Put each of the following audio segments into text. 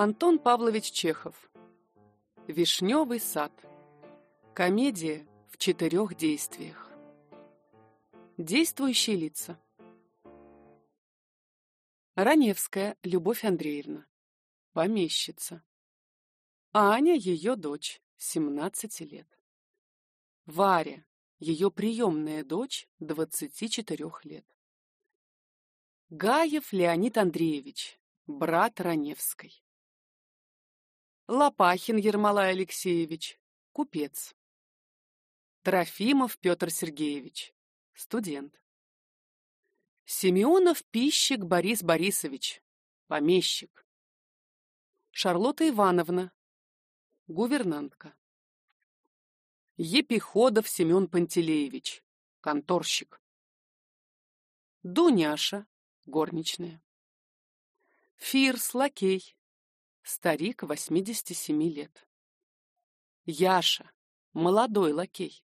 Антон Павлович Чехов. Вишневый сад. Комедия в четырех действиях. Действующие лица. Раневская Любовь Андреевна. Помещица. Аня ее дочь, 17 лет. Варя, ее приемная дочь, 24 лет. Гаев Леонид Андреевич, брат Раневской. Лопахин Ермолай Алексеевич, купец. Трофимов Петр Сергеевич, студент. Семенов Пищик Борис Борисович, помещик. Шарлотта Ивановна, гувернантка. Епиходов Семен Пантелеевич, конторщик. Дуняша, горничная. Фирс, лакей, старик 87 лет. Яша, молодой лакей.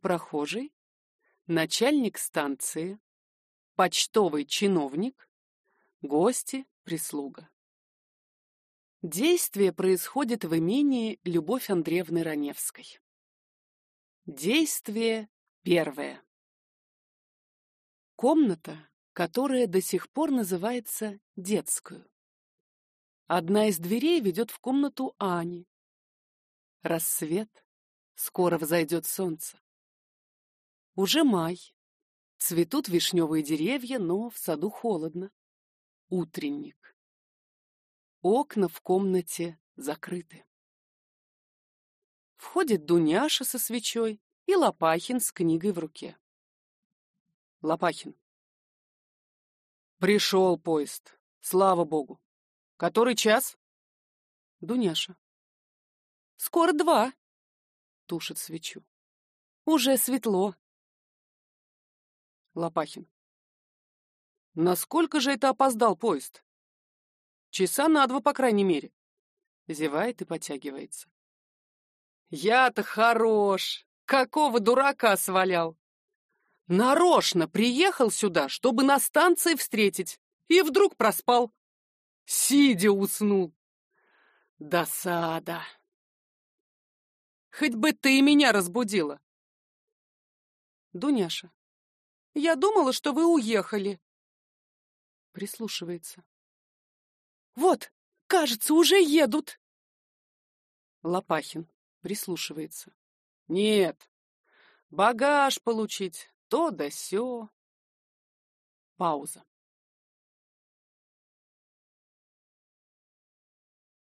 Прохожий, начальник станции, почтовый чиновник, гости, прислуга. Действие происходит в имении Любовь Андреевны Раневской. Действие первое. Комната, которая до сих пор называется детскую. Одна из дверей ведет в комнату Ани. Рассвет, скоро взойдет солнце. Уже май. Цветут вишневые деревья, но в саду холодно. Утренник. Окна в комнате закрыты. Входит Дуняша со свечой и Лопахин с книгой в руке. Лопахин. Пришел поезд. Слава богу. Который час? Дуняша. Скоро два. Тушит свечу. Уже светло. Лопахин. Насколько же это опоздал поезд? Часа на два, по крайней мере. Зевает и потягивается. Я-то хорош. Какого дурака свалял? Нарочно приехал сюда, чтобы на станции встретить, и вдруг проспал. Сидя уснул. Досада. Хоть бы ты и меня разбудила. Дуняша. Я думала, что вы уехали. Прислушивается. Вот, кажется, уже едут. Лопахин прислушивается. Нет, багаж получить, то да сё. Пауза.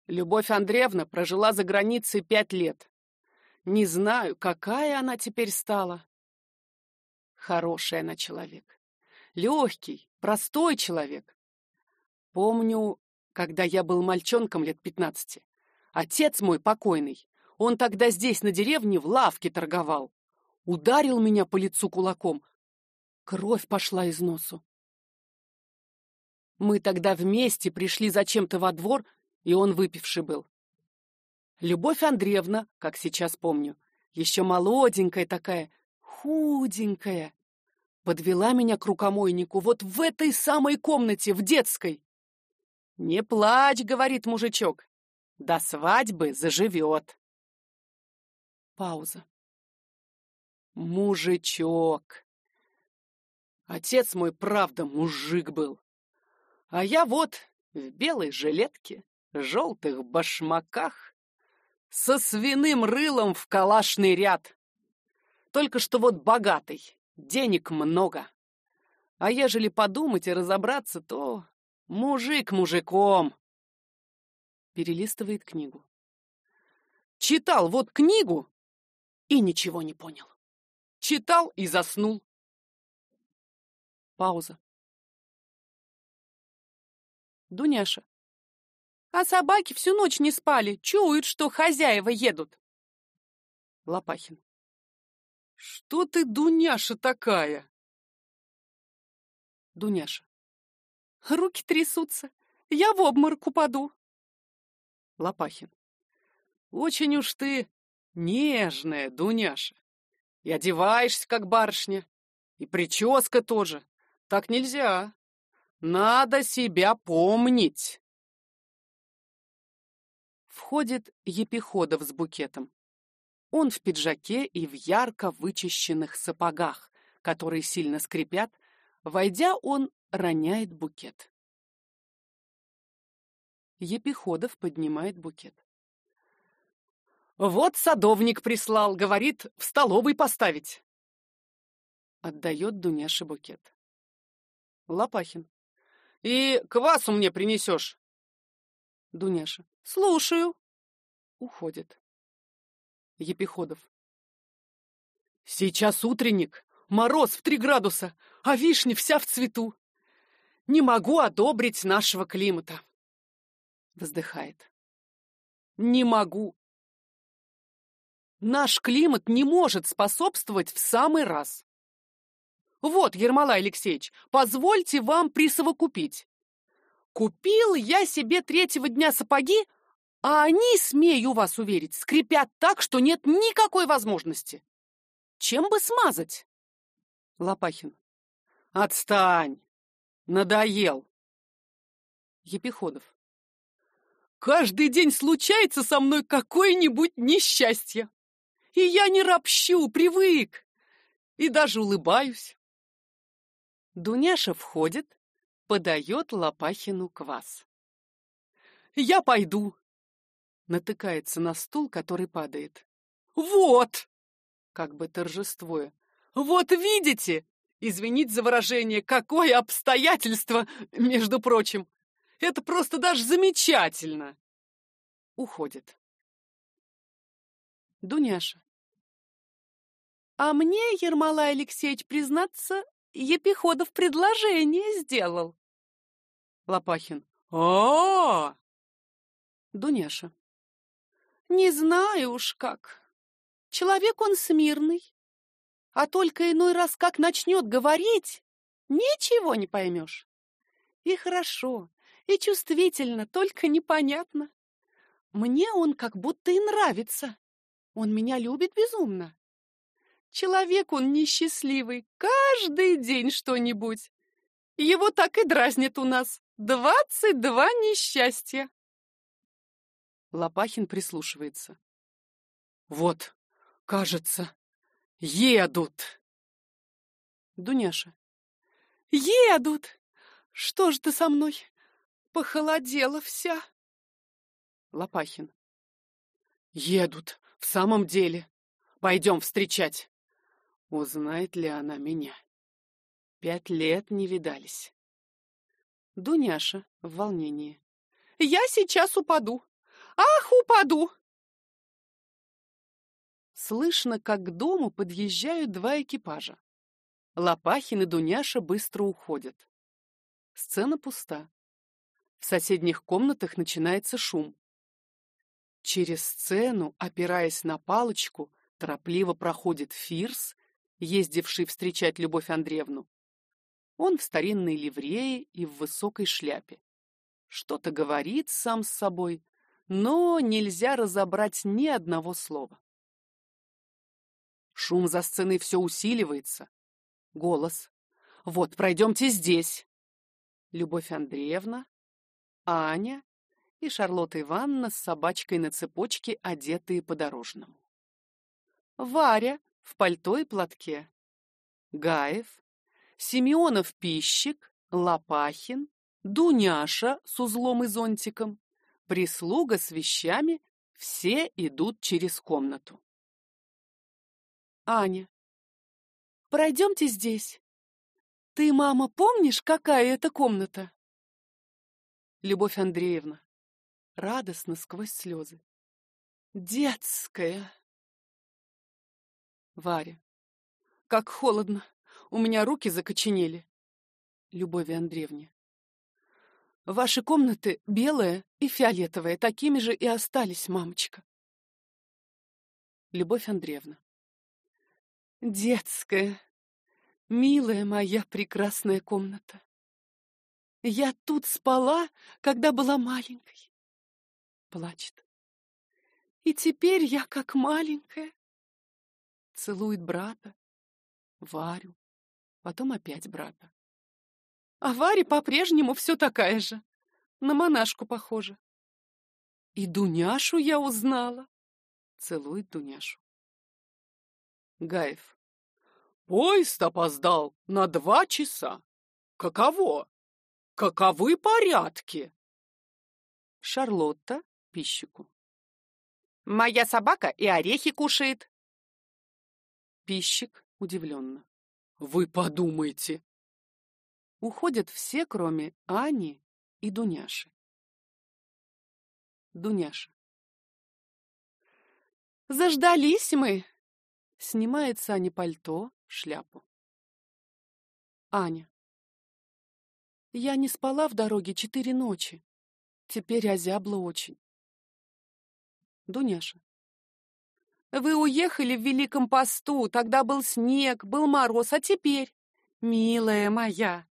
Любовь Андреевна прожила за границей пять лет. Не знаю, какая она теперь стала. Хороший она человек. Легкий, простой человек. Помню, когда я был мальчонком лет пятнадцати. Отец мой покойный, он тогда здесь, на деревне, в лавке торговал. Ударил меня по лицу кулаком. Кровь пошла из носу. Мы тогда вместе пришли зачем-то во двор и он выпивший был. Любовь Андреевна, как сейчас помню, еще молоденькая такая, худенькая, подвела меня к рукомойнику вот в этой самой комнате, в детской. «Не плачь», — говорит мужичок, — «до свадьбы заживет». Пауза. Мужичок. Отец мой, правда, мужик был. А я вот в белой жилетке, желтых башмаках, со свиным рылом в калашный ряд. Только что вот богатый, денег много. А ежели подумать и разобраться, то мужик мужиком. Перелистывает книгу. Читал вот книгу и ничего не понял. Читал и заснул. Пауза. Дуняша. А собаки всю ночь не спали, чуют, что хозяева едут. Лопахин. Что ты, Дуняша, такая? Дуняша. Руки трясутся. Я в обморок упаду. Лопахин. Очень уж ты нежная, Дуняша. И одеваешься, как барышня. И прическа тоже. Так нельзя. Надо себя помнить. Входит Епиходов с букетом. Он в пиджаке и в ярко вычищенных сапогах, которые сильно скрипят. Войдя, он роняет букет. Епиходов поднимает букет. «Вот садовник прислал, говорит, в столовой поставить». Отдает Дуняше букет. Лопахин. «И квасу мне принесешь?» Дуняша. «Слушаю». Уходит. Епиходов. Сейчас утренник, мороз в три градуса, а вишня вся в цвету. Не могу одобрить нашего климата. Вздыхает. Не могу. Наш климат не может способствовать в самый раз. Вот, Ермолай Алексеевич, позвольте вам присовокупить. Купил я себе третьего дня сапоги, а они, смею вас уверить, скрипят так, что нет никакой возможности. Чем бы смазать? Лопахин. Отстань! Надоел. Епиходов. Каждый день случается со мной какое-нибудь несчастье. И я не ропщу, привык. И даже улыбаюсь. Дуняша входит, подает Лопахину квас. Я пойду, натыкается на стул, который падает. «Вот!» Как бы торжествуя. «Вот видите!» Извинить за выражение, какое обстоятельство, между прочим. Это просто даже замечательно. Уходит. Дуняша. А мне, Ермолай Алексеевич, признаться, Епиходов предложение сделал. Лопахин. а, -а, -а! Дуняша. Не знаю уж как. Человек он смирный. А только иной раз как начнет говорить, ничего не поймешь. И хорошо, и чувствительно, только непонятно. Мне он как будто и нравится. Он меня любит безумно. Человек он несчастливый, каждый день что-нибудь. Его так и дразнит у нас. Двадцать два несчастья. Лопахин прислушивается. Вот, кажется, едут. Дуняша. Едут! Что ж ты со мной? Похолодела вся. Лопахин. Едут, в самом деле. Пойдем встречать. Узнает ли она меня? Пять лет не видались. Дуняша в волнении. Я сейчас упаду. Ах, упаду!» Слышно, как к дому подъезжают два экипажа. Лопахин и Дуняша быстро уходят. Сцена пуста. В соседних комнатах начинается шум. Через сцену, опираясь на палочку, торопливо проходит Фирс, ездивший встречать Любовь Андреевну. Он в старинной ливрее и в высокой шляпе. Что-то говорит сам с собой, но нельзя разобрать ни одного слова. Шум за сценой все усиливается. Голос. «Вот, пройдемте здесь!» Любовь Андреевна, Аня и Шарлотта Ивановна с собачкой на цепочке, одетые по-дорожному. Варя в пальто и платке. Гаев, Семенов пищик, Лопахин, Дуняша с узлом и зонтиком, Прислуга с вещами, все идут через комнату. Аня. Пройдемте здесь. Ты, мама, помнишь, какая это комната? Любовь Андреевна. Радостно сквозь слезы. Детская. Варя. Как холодно. У меня руки закоченели. Любови Андреевне. Ваши комнаты белая и фиолетовая, такими же и остались, мамочка. Любовь Андреевна. Детская, милая моя прекрасная комната. Я тут спала, когда была маленькой. Плачет. И теперь я как маленькая. Целует брата, Варю, потом опять брата. А Варя по-прежнему все такая же. На монашку похожа. И Дуняшу я узнала. Целует Дуняшу. Гаев. Поезд опоздал на два часа. Каково? Каковы порядки? Шарлотта пищику. Моя собака и орехи кушает. Пищик удивленно. Вы подумайте. Уходят все, кроме Ани и Дуняши. Дуняша. Заждались мы. Снимает Сане пальто, шляпу. Аня. Я не спала в дороге четыре ночи. Теперь озябла очень. Дуняша. Вы уехали в Великом посту, тогда был снег, был мороз, а теперь... Милая моя!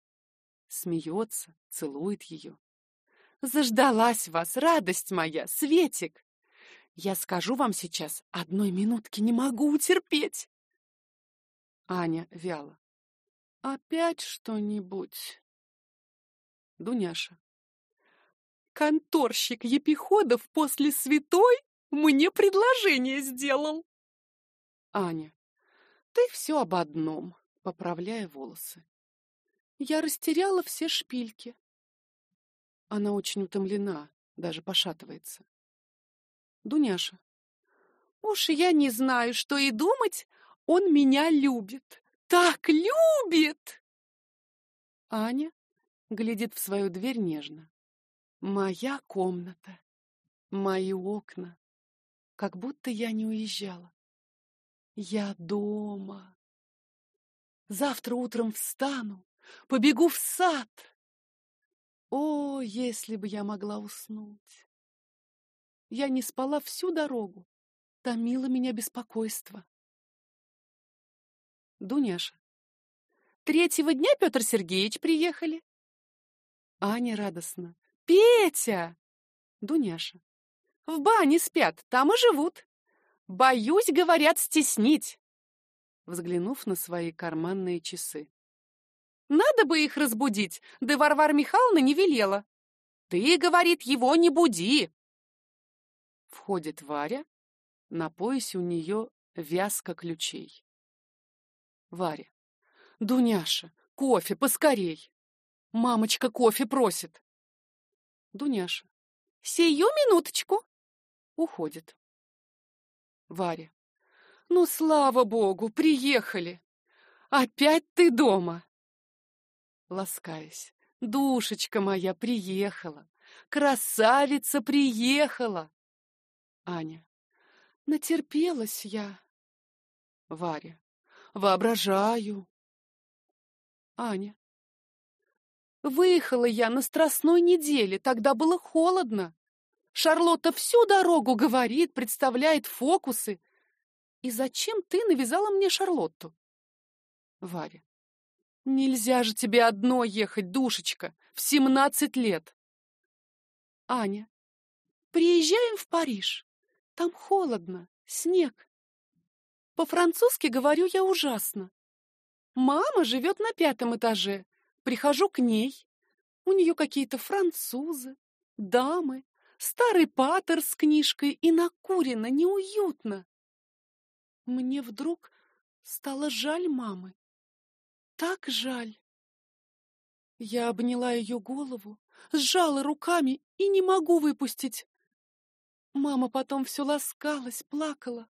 Смеется, целует ее. Заждалась вас, радость моя, Светик! Я скажу вам сейчас, одной минутки не могу утерпеть. Аня вяло. Опять что-нибудь? Дуняша. Конторщик Епиходов после святой мне предложение сделал. Аня. Ты все об одном, поправляя волосы. Я растеряла все шпильки. Она очень утомлена, даже пошатывается. Дуняша. Уж я не знаю, что и думать, он меня любит. Так любит! Аня глядит в свою дверь нежно. Моя комната, мои окна, как будто я не уезжала. Я дома. Завтра утром встану, побегу в сад. О, если бы я могла уснуть! Я не спала всю дорогу. Томило меня беспокойство. Дуняша. Третьего дня Петр Сергеевич приехали. Аня радостно. Петя! Дуняша. В бане спят, там и живут. Боюсь, говорят, стеснить. Взглянув на свои карманные часы. Надо бы их разбудить, да Варвара Михайловна не велела. Ты, говорит, его не буди. Входит Варя. На поясе у нее вязка ключей. Варя. Дуняша, кофе, поскорей. Мамочка кофе просит. Дуняша. Сию минуточку. Уходит. Варя. Ну, слава богу, приехали. Опять ты дома. Ласкаясь. Душечка моя приехала. Красавица приехала. Аня. Натерпелась я. Варя. Воображаю. Аня. Выехала я на страстной неделе, тогда было холодно. Шарлотта всю дорогу говорит, представляет фокусы. И зачем ты навязала мне Шарлотту? Варя. Нельзя же тебе одной ехать, душечка, в семнадцать лет. Аня. Приезжаем в Париж. Там холодно, снег. По-французски говорю я ужасно. Мама живет на пятом этаже. Прихожу к ней. У нее какие-то французы, дамы, старый патер с книжкой и накурено, неуютно. Мне вдруг стало жаль мамы. Так жаль. Я обняла ее голову, сжала руками и не могу выпустить. Мама потом все ласкалась, плакала.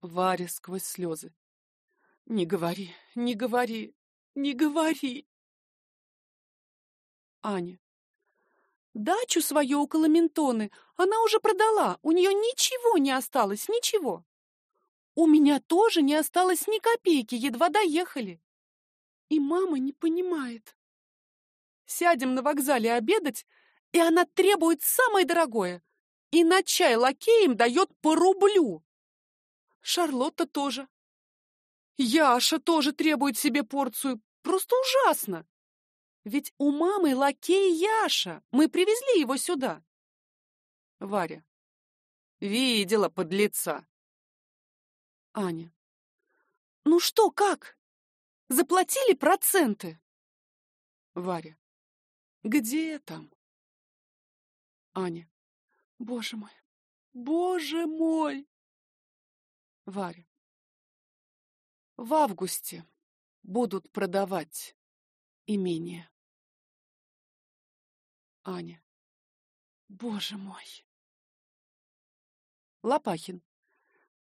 Варя сквозь слезы. Не говори, не говори, не говори. Аня. Дачу свою около Ментоны она уже продала, у нее ничего не осталось, ничего. У меня тоже не осталось ни копейки, едва доехали. И мама не понимает. Сядем на вокзале обедать, и она требует самое дорогое и на чай лакеям дает по рублю. Шарлотта тоже. Яша тоже требует себе порцию. Просто ужасно. Ведь у мамы лакей Яша. Мы привезли его сюда. Варя. Видела подлеца. Аня. Ну что, как? Заплатили проценты? Варя. Где там? Аня. Боже мой! Боже мой! Варя. В августе будут продавать имение. Аня. Боже мой! Лопахин.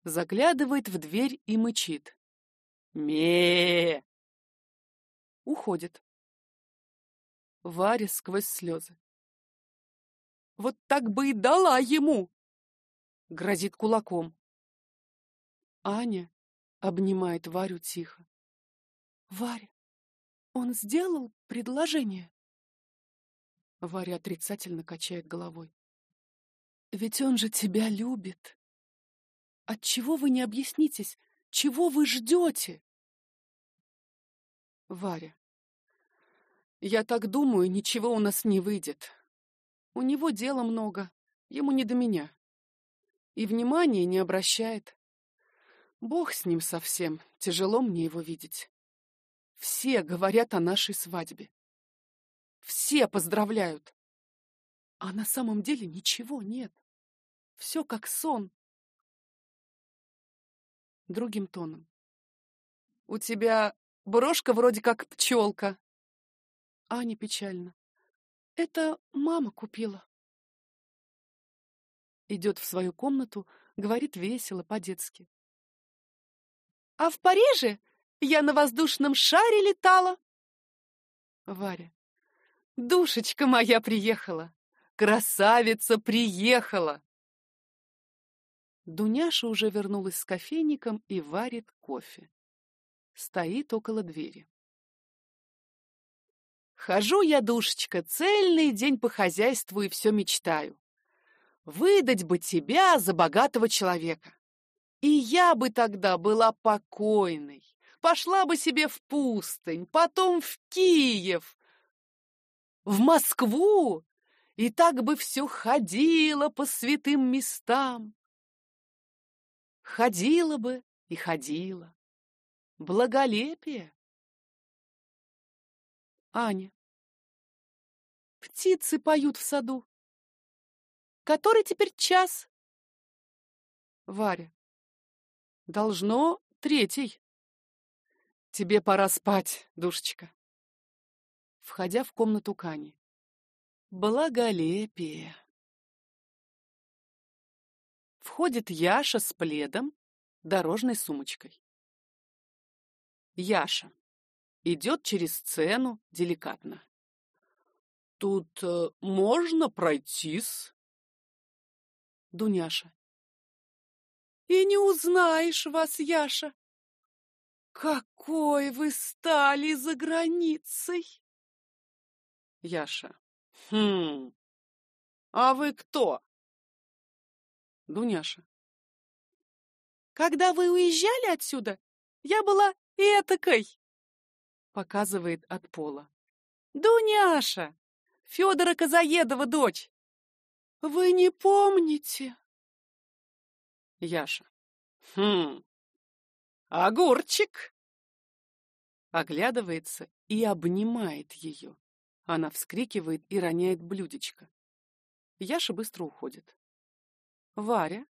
Заглядывает в дверь и мычит. ме Уходит. Варя сквозь слезы. Вот так бы и дала ему! Грозит кулаком. Аня обнимает Варю тихо. Варя, он сделал предложение? Варя отрицательно качает головой. Ведь он же тебя любит. Отчего вы не объяснитесь? Чего вы ждете? Варя. Я так думаю, ничего у нас не выйдет. У него дела много, ему не до меня. И внимания не обращает. Бог с ним совсем, тяжело мне его видеть. Все говорят о нашей свадьбе. Все поздравляют. А на самом деле ничего нет. Все как сон. Другим тоном. У тебя брошка вроде как пчелка. Аня печально. Это мама купила. Идет в свою комнату, говорит весело, по-детски. А в Париже я на воздушном шаре летала. Варя. Душечка моя приехала. Красавица приехала. Дуняша уже вернулась с кофейником и варит кофе. Стоит около двери. Хожу я, душечка, цельный день по хозяйству и все мечтаю. Выдать бы тебя за богатого человека. И я бы тогда была покойной. Пошла бы себе в пустынь, потом в Киев, в Москву, и так бы все ходила по святым местам. Ходила бы и ходила. Благолепие. Аня. Птицы поют в саду. Который теперь час? Варя. Должно третий. Тебе пора спать, душечка. Входя в комнату Кани. Благолепие. Входит Яша с пледом, дорожной сумочкой. Яша идет через сцену деликатно. Тут э, можно пройтись? Дуняша. И не узнаешь вас, Яша. Какой вы стали за границей? Яша. Хм. А вы кто? Дуняша. Когда вы уезжали отсюда, я была этакой показывает от пола. Дуняша, Федора Казаедова дочь. Вы не помните? Яша. Хм. Огурчик. Оглядывается и обнимает ее. Она вскрикивает и роняет блюдечко. Яша быстро уходит. Варя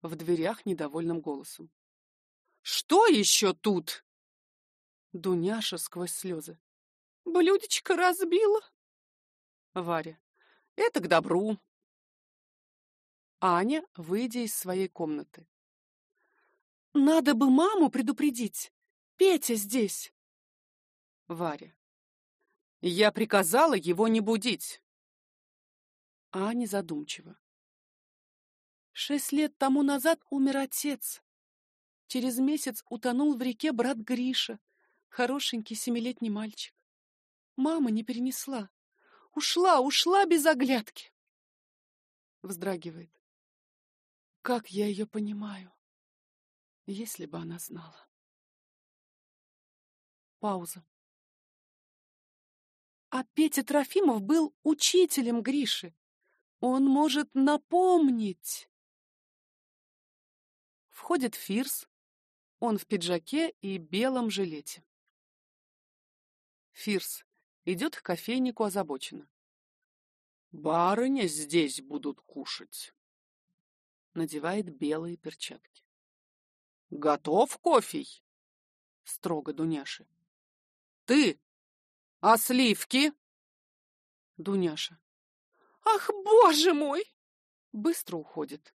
в дверях недовольным голосом. Что еще тут? Дуняша сквозь слезы. Блюдечко разбила. Варя. Это к добру. Аня, выйдя из своей комнаты. Надо бы маму предупредить. Петя здесь. Варя. Я приказала его не будить. Аня задумчиво. Шесть лет тому назад умер отец. Через месяц утонул в реке брат Гриша хорошенький семилетний мальчик. Мама не перенесла. Ушла, ушла без оглядки. Вздрагивает. Как я ее понимаю, если бы она знала. Пауза. А Петя Трофимов был учителем Гриши. Он может напомнить. Входит Фирс. Он в пиджаке и белом жилете. Фирс идет к кофейнику озабоченно. Барыня здесь будут кушать. надевает белые перчатки. «Готов кофей?» — строго Дуняша. «Ты! А сливки?» Дуняша. «Ах, боже мой!» Быстро уходит.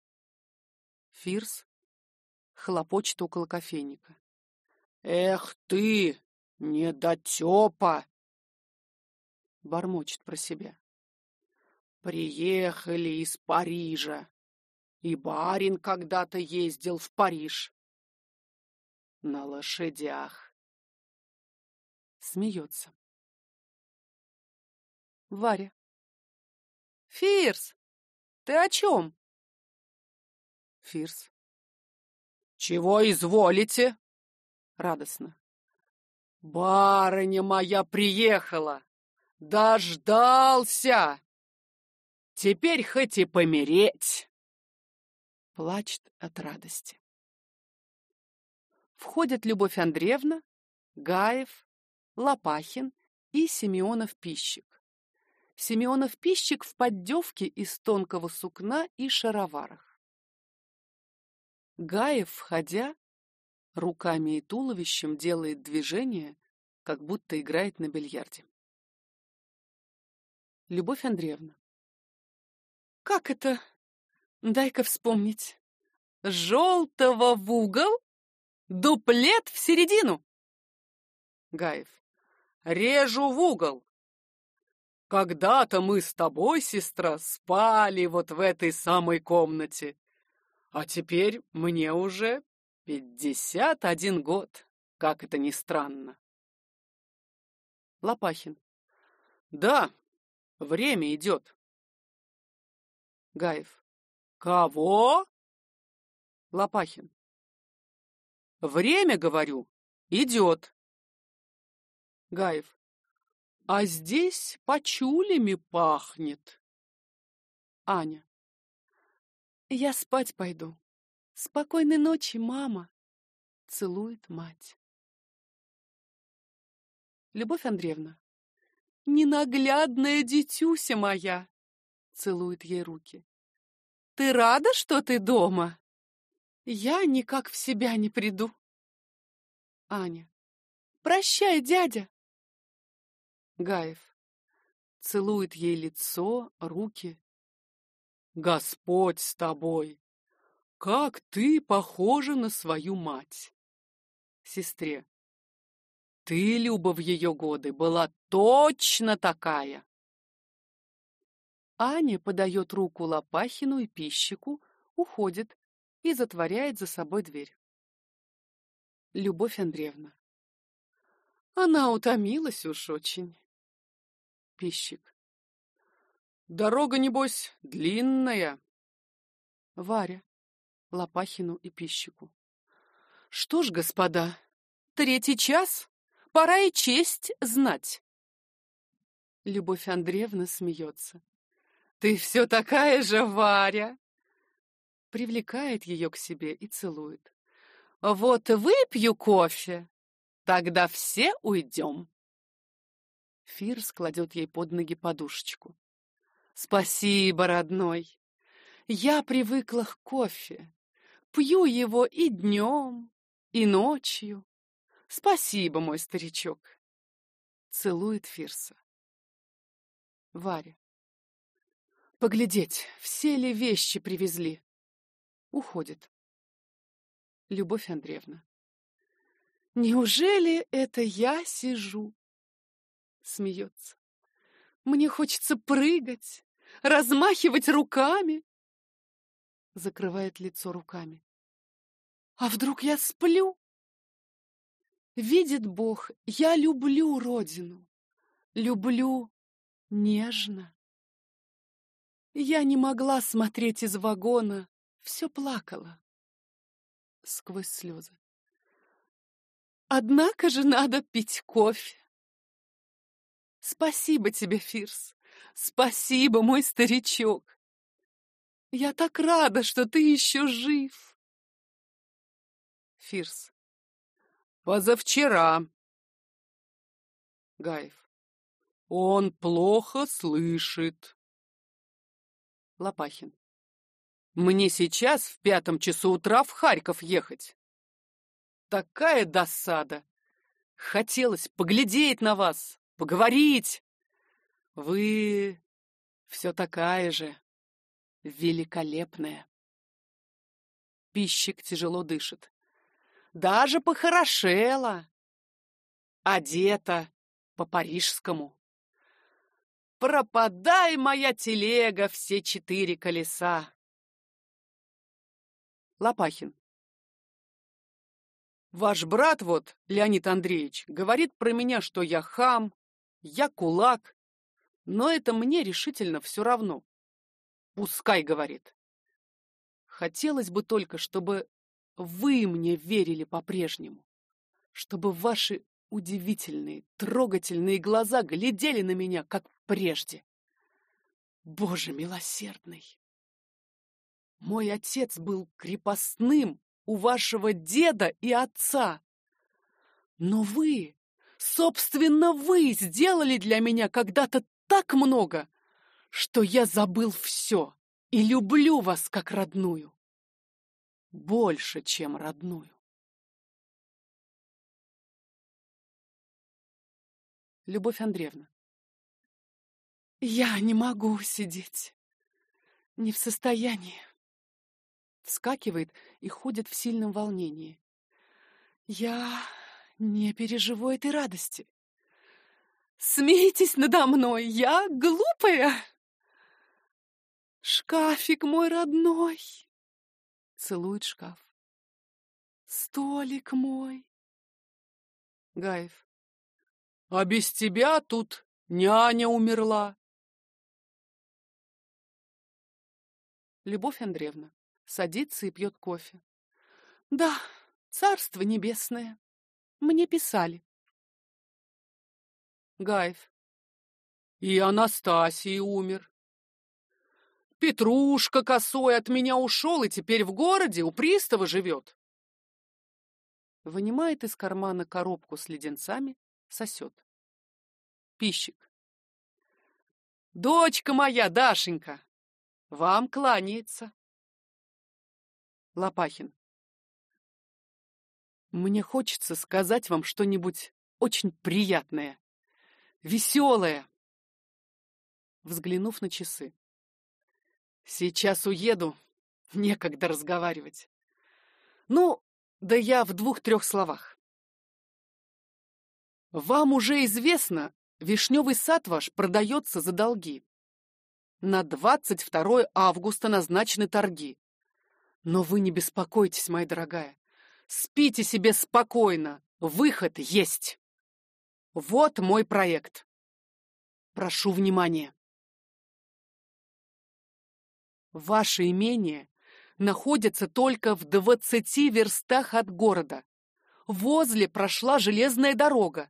Фирс хлопочет около кофейника. «Эх ты, недотепа!» Бормочет про себя. «Приехали из Парижа. И барин когда-то ездил в Париж. На лошадях. Смеется. Варя. Фирс, ты о чем? Фирс. Чего изволите? Радостно. Барыня моя приехала. Дождался. Теперь хоть и помереть плачет от радости. Входят Любовь Андреевна, Гаев, Лопахин и Семенов-пищик. Семенов-пищик в поддевке из тонкого сукна и шароварах. Гаев, входя, руками и туловищем делает движение, как будто играет на бильярде. Любовь Андреевна. Как это Дай-ка вспомнить. Желтого в угол, дуплет в середину. Гаев. Режу в угол. Когда-то мы с тобой, сестра, спали вот в этой самой комнате. А теперь мне уже пятьдесят один год, как это ни странно. Лопахин. Да, время идет. Гаев. Кого? Лопахин. Время, говорю, идет. Гаев. А здесь почулями пахнет. Аня. Я спать пойду. Спокойной ночи, мама. Целует мать. Любовь Андреевна. Ненаглядная дитюся моя. Целует ей руки. Ты рада, что ты дома? Я никак в себя не приду. Аня. Прощай, дядя. Гаев. Целует ей лицо, руки. Господь с тобой! Как ты похожа на свою мать! Сестре. Ты, Люба, в ее годы была точно такая. Аня подает руку Лопахину и пищику, уходит и затворяет за собой дверь. Любовь Андреевна. Она утомилась уж очень. Пищик. Дорога, небось, длинная. Варя. Лопахину и пищику. Что ж, господа, третий час, пора и честь знать. Любовь Андреевна смеется. Ты все такая же, Варя!» Привлекает ее к себе и целует. «Вот выпью кофе, тогда все уйдем». Фирс кладет ей под ноги подушечку. «Спасибо, родной. Я привыкла к кофе. Пью его и днем, и ночью. Спасибо, мой старичок». Целует Фирса. Варя. Поглядеть, все ли вещи привезли. Уходит. Любовь Андреевна. Неужели это я сижу? Смеется. Мне хочется прыгать, размахивать руками. Закрывает лицо руками. А вдруг я сплю? Видит Бог, я люблю родину. Люблю нежно. Я не могла смотреть из вагона, все плакала. Сквозь слезы. Однако же надо пить кофе. Спасибо тебе, Фирс. Спасибо, мой старичок. Я так рада, что ты еще жив. Фирс. Позавчера. Гаев. Он плохо слышит. Лопахин. Мне сейчас в пятом часу утра в Харьков ехать. Такая досада. Хотелось поглядеть на вас, поговорить. Вы все такая же великолепная. Пищик тяжело дышит. Даже похорошела. Одета по-парижскому. Пропадай, моя телега, все четыре колеса. Лопахин. Ваш брат вот, Леонид Андреевич, говорит про меня, что я хам, я кулак, но это мне решительно все равно. Пускай, говорит. Хотелось бы только, чтобы вы мне верили по-прежнему, чтобы ваши удивительные, трогательные глаза глядели на меня, как прежде. Боже милосердный! Мой отец был крепостным у вашего деда и отца. Но вы, собственно, вы сделали для меня когда-то так много, что я забыл все и люблю вас как родную. Больше, чем родную. Любовь Андреевна. Я не могу сидеть. Не в состоянии вскакивает и ходит в сильном волнении. Я не переживу этой радости. Смейтесь надо мной, я глупая. Шкафик мой родной. Целует шкаф. Столик мой. Гаев. А без тебя тут няня умерла. Любовь Андреевна садится и пьет кофе. Да, царство небесное. Мне писали. Гаев. И Анастасий умер. Петрушка косой от меня ушел и теперь в городе у пристава живет. Вынимает из кармана коробку с леденцами, сосет. Пищик. Дочка моя, Дашенька, вам кланяется. Лопахин. Мне хочется сказать вам что-нибудь очень приятное, веселое. Взглянув на часы. Сейчас уеду, некогда разговаривать. Ну, да я в двух-трех словах. Вам уже известно, вишневый сад ваш продается за долги. На 22 августа назначены торги. Но вы не беспокойтесь, моя дорогая. Спите себе спокойно. Выход есть. Вот мой проект. Прошу внимания. Ваше имение находится только в двадцати верстах от города. Возле прошла железная дорога.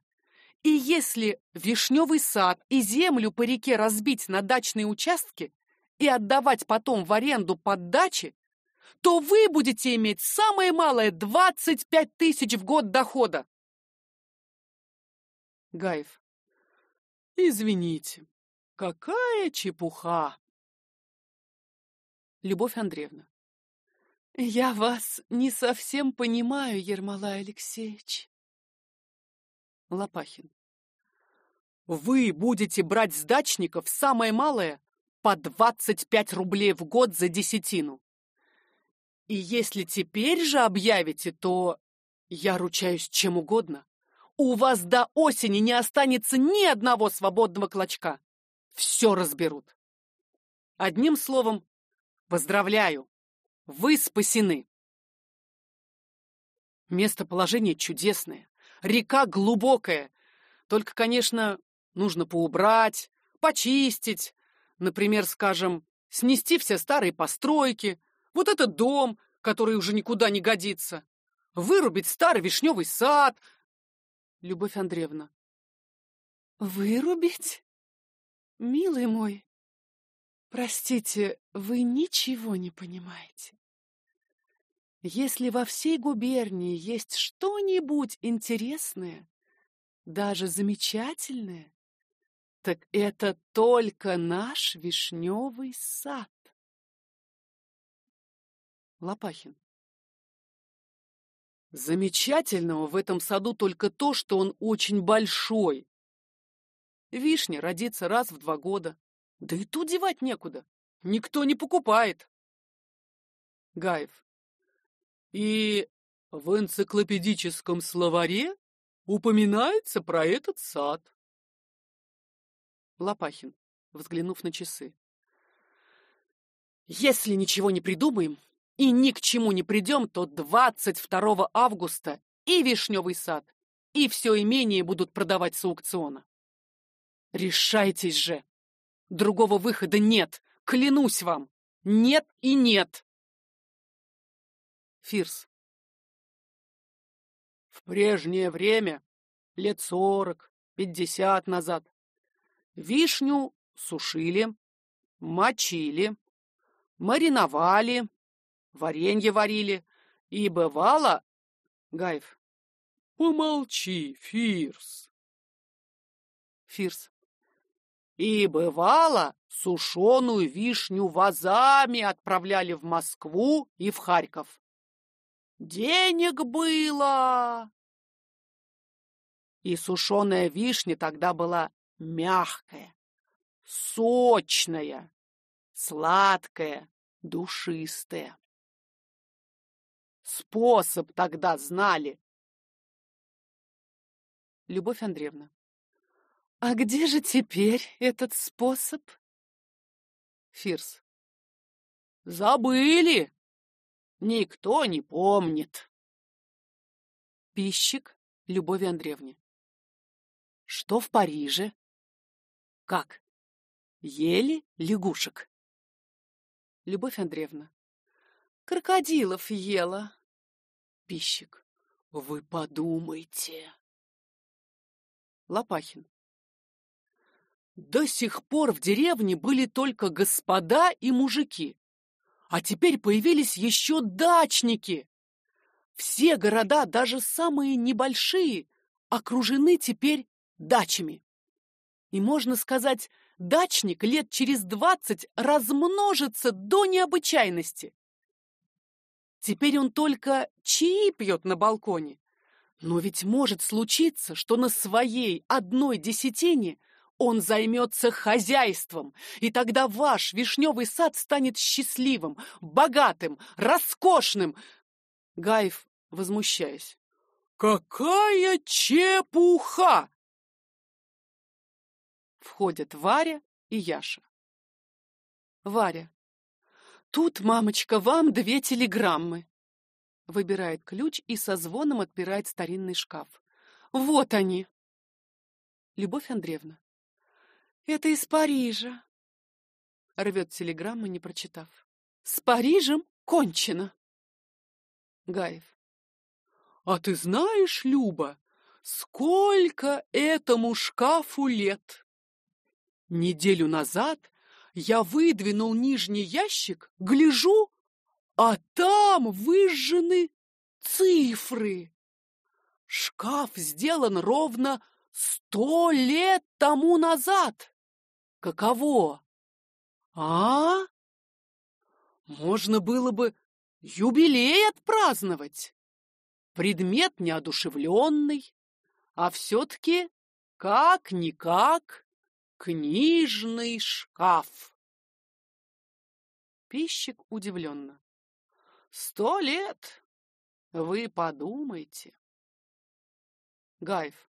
И если вишневый сад и землю по реке разбить на дачные участки и отдавать потом в аренду под дачи, то вы будете иметь самое малое 25 тысяч в год дохода. Гаев. Извините, какая чепуха. Любовь Андреевна. Я вас не совсем понимаю, Ермолай Алексеевич. Лопахин. Вы будете брать с дачников самое малое по 25 рублей в год за десятину. И если теперь же объявите, то я ручаюсь чем угодно. У вас до осени не останется ни одного свободного клочка. Все разберут. Одним словом, поздравляю, вы спасены. Местоположение чудесное, река глубокая. Только, конечно, нужно поубрать, почистить, например, скажем, снести все старые постройки, вот этот дом, который уже никуда не годится. Вырубить старый вишневый сад. Любовь Андреевна. Вырубить? Милый мой, простите, вы ничего не понимаете. Если во всей губернии есть что-нибудь интересное, даже замечательное, так это только наш вишневый сад. Лопахин. Замечательного в этом саду только то, что он очень большой. Вишня родится раз в два года. Да и ту девать некуда. Никто не покупает. Гаев. И в энциклопедическом словаре упоминается про этот сад. Лопахин, взглянув на часы. Если ничего не придумаем и ни к чему не придем, то 22 августа и Вишневый сад, и все имение будут продавать с аукциона. Решайтесь же! Другого выхода нет, клянусь вам! Нет и нет! Фирс. В прежнее время, лет сорок, пятьдесят назад, вишню сушили, мочили, мариновали, варенье варили, и бывало... Гайф. Помолчи, Фирс. Фирс. И бывало, сушеную вишню вазами отправляли в Москву и в Харьков. Денег было. И сушеная вишня тогда была мягкая, сочная, сладкая, душистая. Способ тогда знали. Любовь Андреевна. А где же теперь этот способ? Фирс. Забыли. Никто не помнит. Пищик Любови Андреевне. Что в Париже? Как? Ели лягушек? Любовь Андреевна. Крокодилов ела. Пищик. Вы подумайте. Лопахин. До сих пор в деревне были только господа и мужики. А теперь появились еще дачники. Все города, даже самые небольшие, окружены теперь дачами. И можно сказать, дачник лет через двадцать размножится до необычайности. Теперь он только чаи пьет на балконе. Но ведь может случиться, что на своей одной десятине он займется хозяйством, и тогда ваш вишневый сад станет счастливым, богатым, роскошным. Гаев, возмущаясь. Какая чепуха! Входят Варя и Яша. Варя. Тут, мамочка, вам две телеграммы. Выбирает ключ и со звоном отпирает старинный шкаф. Вот они. Любовь Андреевна. Это из Парижа. Рвет телеграмму, не прочитав. С Парижем кончено. Гаев. А ты знаешь, Люба, сколько этому шкафу лет? Неделю назад я выдвинул нижний ящик, гляжу, а там выжжены цифры. Шкаф сделан ровно сто лет тому назад. Каково? А? Можно было бы юбилей отпраздновать. Предмет неодушевленный, а все-таки как-никак книжный шкаф. Пищик удивленно. Сто лет? Вы подумайте. Гайф.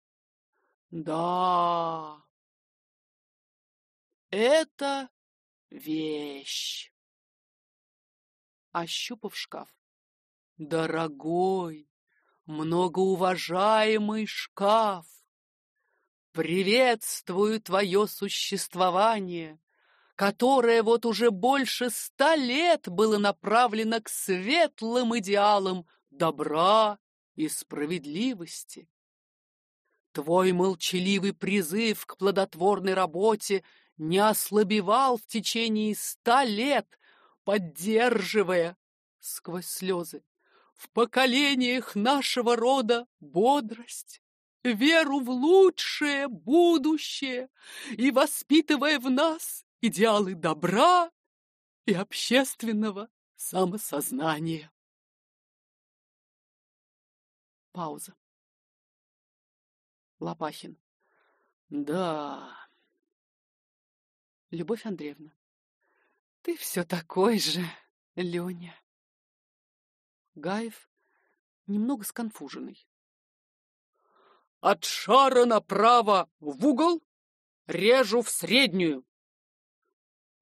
Да, это вещь. Ощупав шкаф. Дорогой, многоуважаемый шкаф, приветствую твое существование, которое вот уже больше ста лет было направлено к светлым идеалам добра и справедливости. Твой молчаливый призыв к плодотворной работе не ослабевал в течение ста лет, поддерживая сквозь слезы в поколениях нашего рода бодрость, веру в лучшее будущее и воспитывая в нас идеалы добра и общественного самосознание. Пауза. Лопахин. Да. Любовь Андреевна. Ты все такой же, Леня. Гаев немного сконфуженный. От шара направо в угол, режу в среднюю.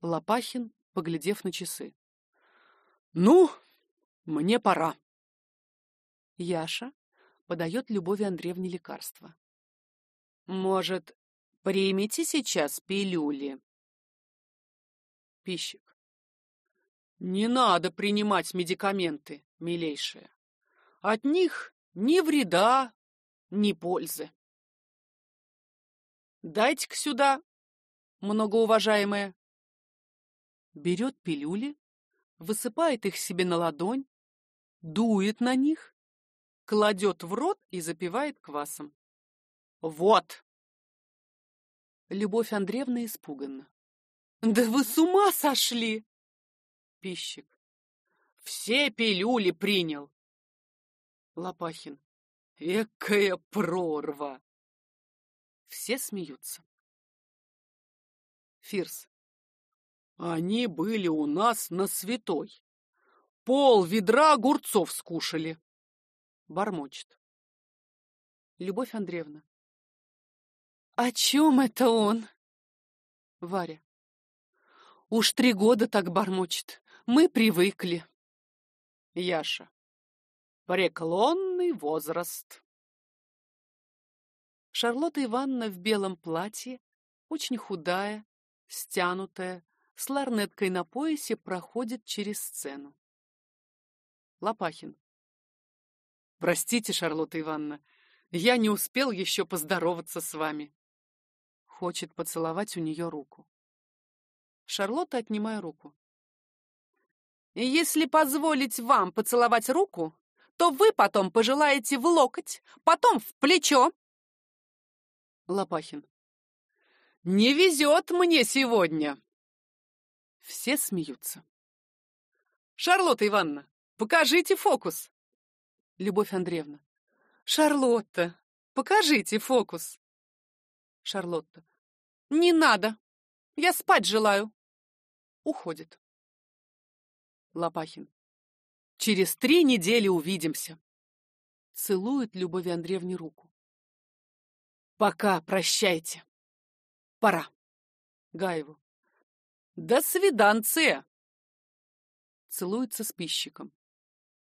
Лопахин, поглядев на часы. Ну, мне пора. Яша подает Любови Андреевне лекарство. Может, примите сейчас пилюли? Пищик. Не надо принимать медикаменты, милейшая. От них ни вреда, ни пользы. Дайте-ка сюда, многоуважаемая. Берет пилюли, высыпает их себе на ладонь, дует на них, кладет в рот и запивает квасом. Вот! Любовь Андреевна испуганна. Да вы с ума сошли! Пищик. Все пилюли принял. Лопахин. Экая прорва! Все смеются. Фирс. Они были у нас на святой. Пол ведра огурцов скушали. Бормочет. Любовь Андреевна. О чем это он? Варя. Уж три года так бормочет. Мы привыкли. Яша. Преклонный возраст. Шарлотта Ивановна в белом платье, очень худая, стянутая, с ларнеткой на поясе проходит через сцену. Лопахин. Простите, Шарлотта Ивановна, я не успел еще поздороваться с вами. Хочет поцеловать у нее руку. Шарлотта, отнимая руку. Если позволить вам поцеловать руку, то вы потом пожелаете в локоть, потом в плечо. Лопахин. Не везет мне сегодня. Все смеются. Шарлотта Ивановна, покажите фокус. Любовь Андреевна. Шарлотта, покажите фокус. Шарлотта. Не надо. Я спать желаю. Уходит. Лопахин. Через три недели увидимся. Целует Любови Андреевне руку. Пока, прощайте. Пора. Гаеву. До свиданция. Целуется с пищиком.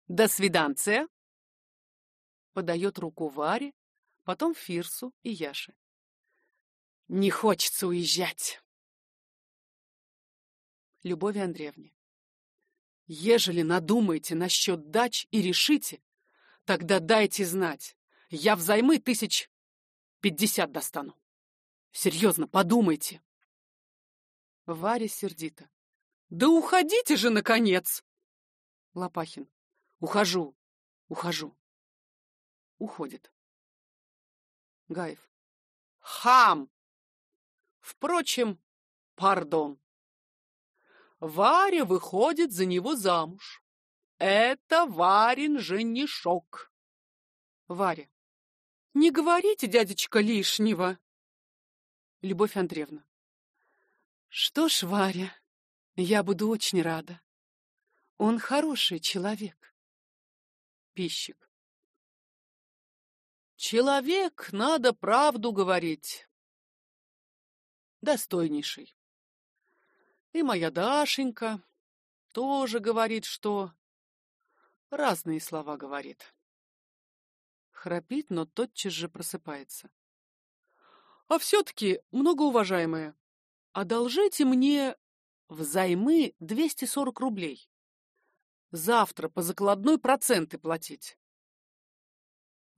До свиданция. Подает руку Варе, потом Фирсу и Яше. Не хочется уезжать. Любови Андреевне. Ежели надумаете насчет дач и решите, тогда дайте знать. Я взаймы тысяч пятьдесят достану. Серьезно, подумайте. Варя сердито. Да уходите же, наконец! Лопахин. Ухожу, ухожу. Уходит. Гаев. Хам! Впрочем, пардон. Варя выходит за него замуж. Это Варин женишок. Варя. Не говорите, дядечка, лишнего. Любовь Андреевна. Что ж, Варя, я буду очень рада. Он хороший человек. Пищик. Человек, надо правду говорить. Достойнейший. И моя Дашенька тоже говорит, что... Разные слова говорит. Храпит, но тотчас же просыпается. А все-таки, многоуважаемая, одолжите мне взаймы 240 рублей. Завтра по закладной проценты платить.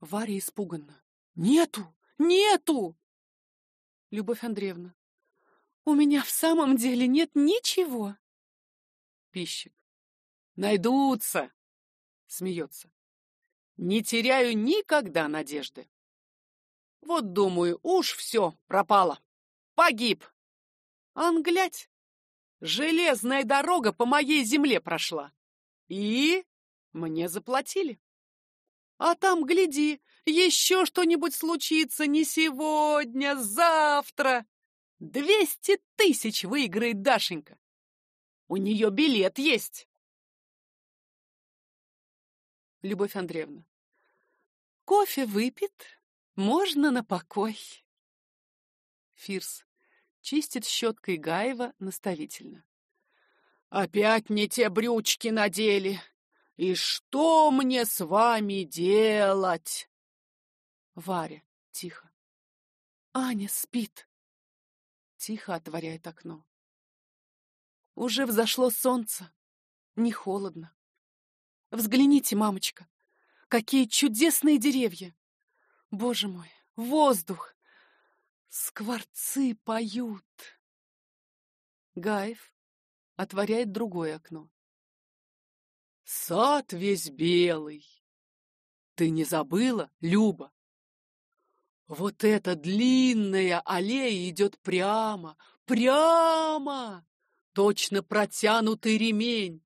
Варя испуганно. Нету! Нету! Любовь Андреевна. У меня в самом деле нет ничего. Пищик. Найдутся. Смеется. Не теряю никогда надежды. Вот, думаю, уж все пропало. Погиб. Англять. Железная дорога по моей земле прошла. И мне заплатили. А там, гляди, еще что-нибудь случится не сегодня, завтра. Двести тысяч выиграет Дашенька. У нее билет есть. Любовь Андреевна. Кофе выпит, можно на покой. Фирс чистит щеткой Гаева наставительно. Опять мне те брючки надели. И что мне с вами делать? Варя, тихо. Аня спит. Тихо отворяет окно. Уже взошло солнце. Не холодно. Взгляните, мамочка, какие чудесные деревья. Боже мой, воздух. Скворцы поют. Гаев отворяет другое окно. Сад весь белый. Ты не забыла, Люба? Вот эта длинная аллея идет прямо, прямо, точно протянутый ремень.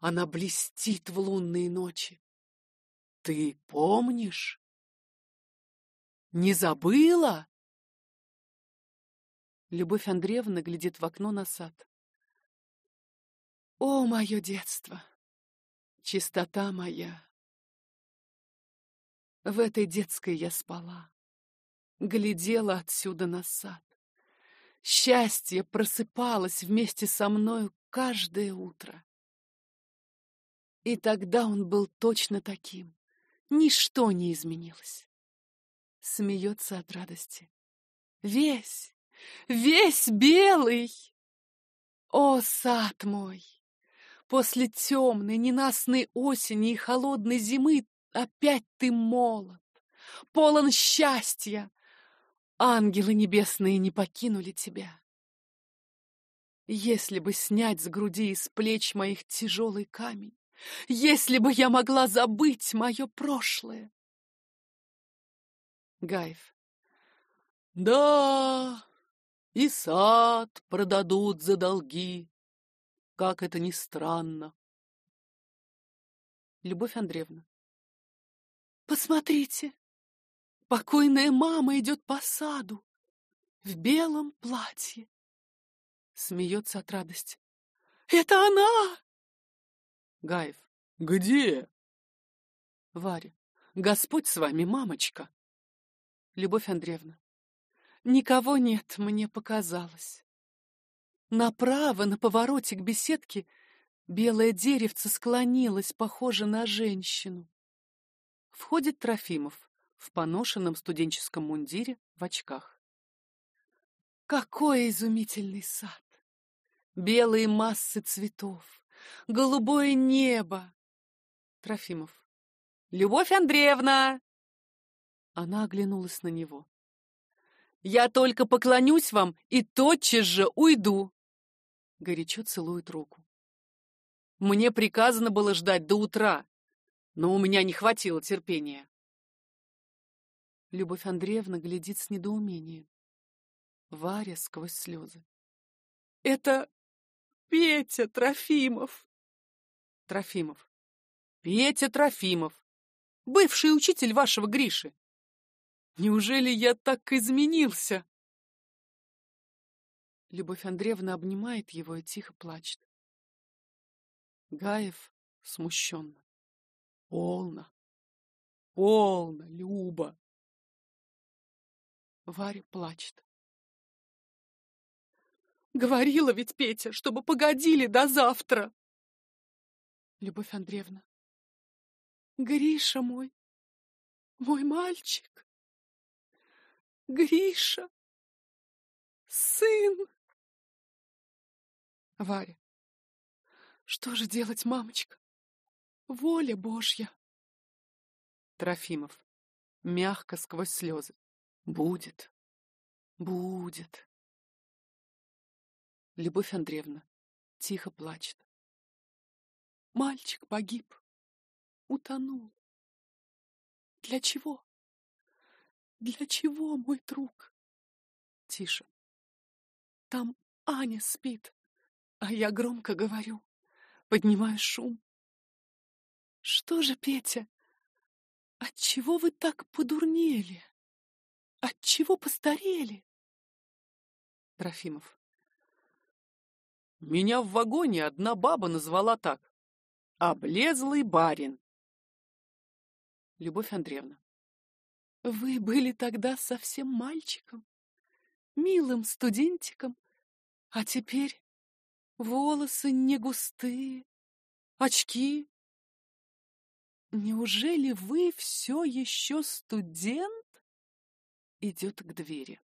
Она блестит в лунные ночи. Ты помнишь? Не забыла? Любовь Андреевна глядит в окно на сад. О, мое детство! чистота моя. В этой детской я спала, глядела отсюда на сад. Счастье просыпалось вместе со мною каждое утро. И тогда он был точно таким. Ничто не изменилось. Смеется от радости. Весь, весь белый! О, сад мой! После темной, ненастной осени и холодной зимы опять ты молод, полон счастья. Ангелы небесные не покинули тебя. Если бы снять с груди и с плеч моих тяжелый камень, если бы я могла забыть мое прошлое. Гаев. Да, и сад продадут за долги, как это ни странно. Любовь Андреевна. Посмотрите, покойная мама идет по саду в белом платье. Смеется от радости. Это она! Гаев. Где? Варя. Господь с вами, мамочка. Любовь Андреевна. Никого нет, мне показалось. Направо, на повороте к беседке, белое деревце склонилось, похоже на женщину. Входит Трофимов в поношенном студенческом мундире в очках. Какой изумительный сад! Белые массы цветов, голубое небо. Трофимов. Любовь Андреевна! Она оглянулась на него. Я только поклонюсь вам и тотчас же уйду горячо целует руку. Мне приказано было ждать до утра, но у меня не хватило терпения. Любовь Андреевна глядит с недоумением. Варя сквозь слезы. Это Петя Трофимов. Трофимов. Петя Трофимов. Бывший учитель вашего Гриши. Неужели я так изменился? Любовь Андреевна обнимает его и тихо плачет. Гаев смущенно. Полно. Полно, Люба. Варя плачет. Говорила ведь Петя, чтобы погодили до завтра. Любовь Андреевна. Гриша мой, мой мальчик. Гриша, сын. Варя. Что же делать, мамочка? Воля Божья. Трофимов. Мягко сквозь слезы. Будет. Будет. Любовь Андреевна тихо плачет. Мальчик погиб. Утонул. Для чего? Для чего, мой друг? Тише. Там Аня спит. А я громко говорю, поднимаю шум. Что же, Петя, отчего вы так подурнели? Отчего постарели? Трофимов. Меня в вагоне одна баба назвала так. Облезлый барин. Любовь Андреевна. Вы были тогда совсем мальчиком, милым студентиком, а теперь волосы не густые, очки. Неужели вы все еще студент? Идет к двери.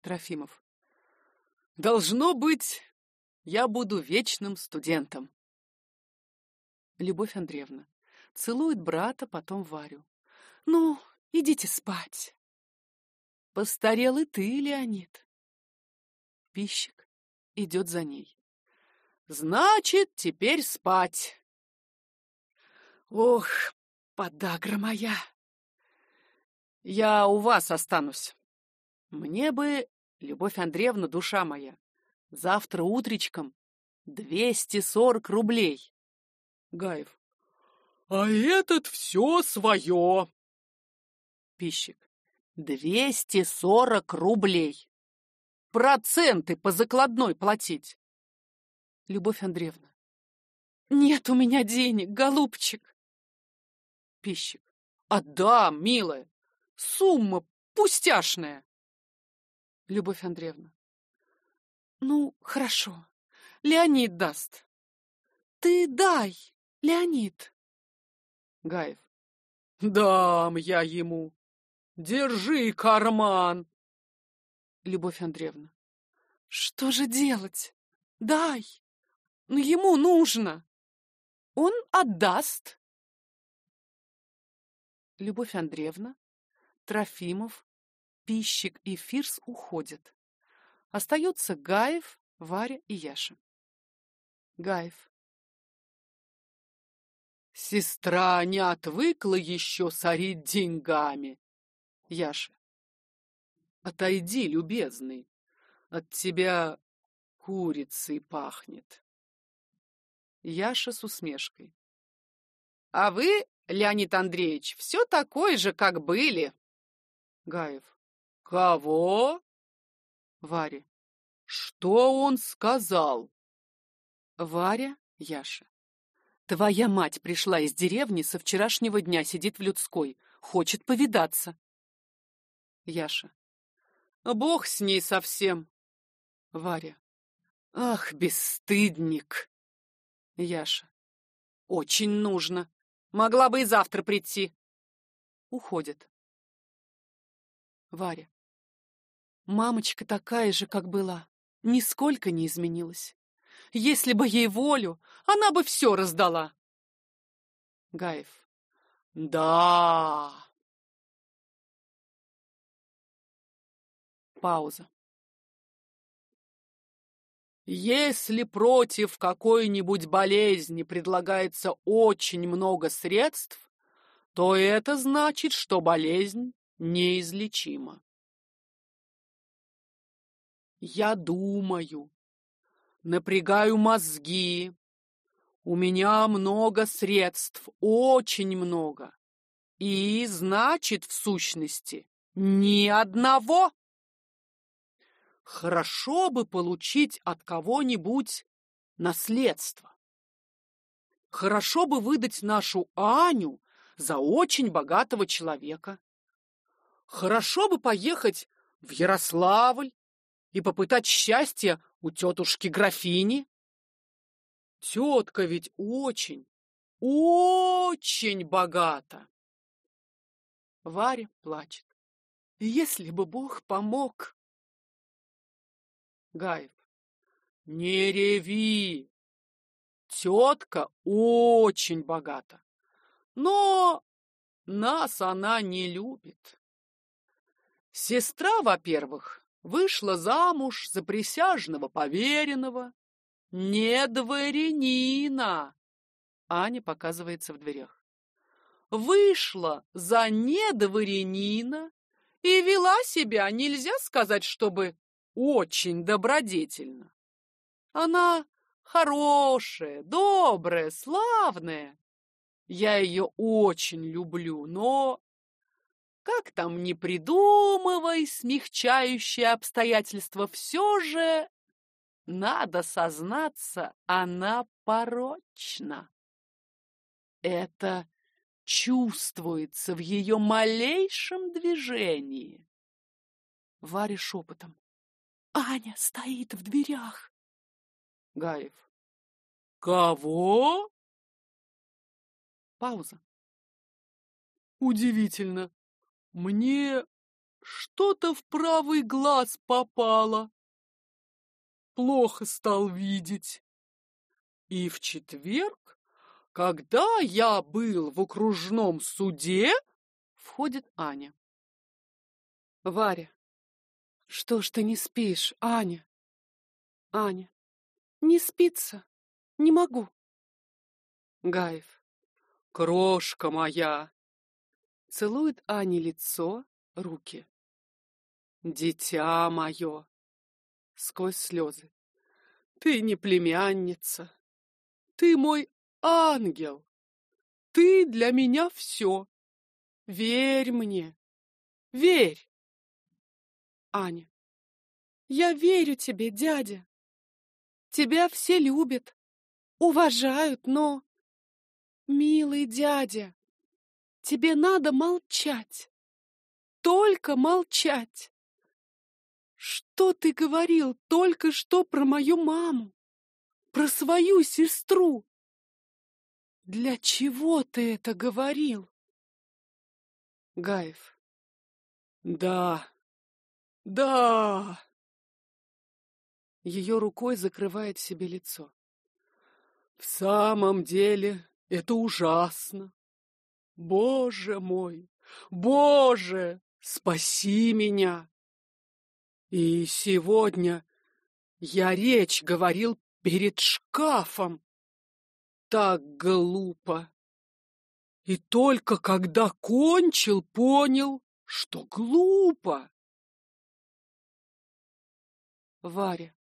Трофимов. Должно быть, я буду вечным студентом. Любовь Андреевна целует брата, потом Варю. Ну, идите спать. Постарел и ты, Леонид. Пищик идет за ней. Значит, теперь спать. Ох, подагра моя. Я у вас останусь. Мне бы, Любовь Андреевна, душа моя, завтра утречком двести сорок рублей. Гаев. А этот все свое. Пищик. Двести сорок рублей. Проценты по закладной платить. Любовь Андреевна. Нет у меня денег, голубчик. Пищик. Отдам, милая. Сумма пустяшная. Любовь Андреевна. Ну, хорошо. Леонид даст. Ты дай, Леонид. Гаев. Дам я ему. Держи карман. Любовь Андреевна. Что же делать? Дай. Ну, ему нужно. Он отдаст. Любовь Андреевна, Трофимов, Пищик и Фирс уходят. Остаются Гаев, Варя и Яша. Гаев. Сестра не отвыкла еще сорить деньгами. Яша. Отойди, любезный. От тебя курицей пахнет. Яша с усмешкой. А вы, Леонид Андреевич, все такой же, как были. Гаев. Кого? Варя. Что он сказал? Варя, Яша. Твоя мать пришла из деревни со вчерашнего дня, сидит в людской, хочет повидаться. Яша. Бог с ней совсем. Варя. Ах, бесстыдник. Яша. Очень нужно. Могла бы и завтра прийти. Уходит. Варя. Мамочка такая же, как была, нисколько не изменилась. Если бы ей волю, она бы все раздала. Гаев. Да. Пауза. Если против какой-нибудь болезни предлагается очень много средств, то это значит, что болезнь неизлечима. Я думаю, напрягаю мозги. У меня много средств, очень много. И, значит, в сущности, ни одного. Хорошо бы получить от кого-нибудь наследство. Хорошо бы выдать нашу Аню за очень богатого человека. Хорошо бы поехать в Ярославль и попытать счастье у тетушки графини. Тетка ведь очень, очень богата. Варя плачет. Если бы Бог помог. Гаев. Не реви. Тетка очень богата. Но нас она не любит. Сестра, во-первых, вышла замуж за присяжного поверенного, не дворянина. Аня показывается в дверях. Вышла за недворянина и вела себя, нельзя сказать, чтобы очень добродетельно. Она хорошая, добрая, славная, Я ее очень люблю, но... Как там не придумывай смягчающие обстоятельства, все же, надо сознаться, она порочна. Это чувствуется в ее малейшем движении. Варя шепотом. Аня стоит в дверях. Гаев. Кого? Пауза. Удивительно. Мне что-то в правый глаз попало. Плохо стал видеть. И в четверг, когда я был в окружном суде, входит Аня. Варя. Что ж ты не спишь, Аня? Аня. Не спится. Не могу. Гаев. Крошка моя. Целует Ане лицо, руки. Дитя мое. Сквозь слезы. Ты не племянница. Ты мой ангел. Ты для меня все. Верь мне. Верь. Аня. Я верю тебе, дядя. Тебя все любят, уважают, но... Милый дядя, тебе надо молчать. Только молчать. Что ты говорил только что про мою маму? Про свою сестру? Для чего ты это говорил? Гаев. Да, да. Ее рукой закрывает себе лицо. В самом деле, это ужасно. Боже мой, Боже, спаси меня. И сегодня я речь говорил перед шкафом. Так глупо. И только когда кончил, понял, что глупо. Варя.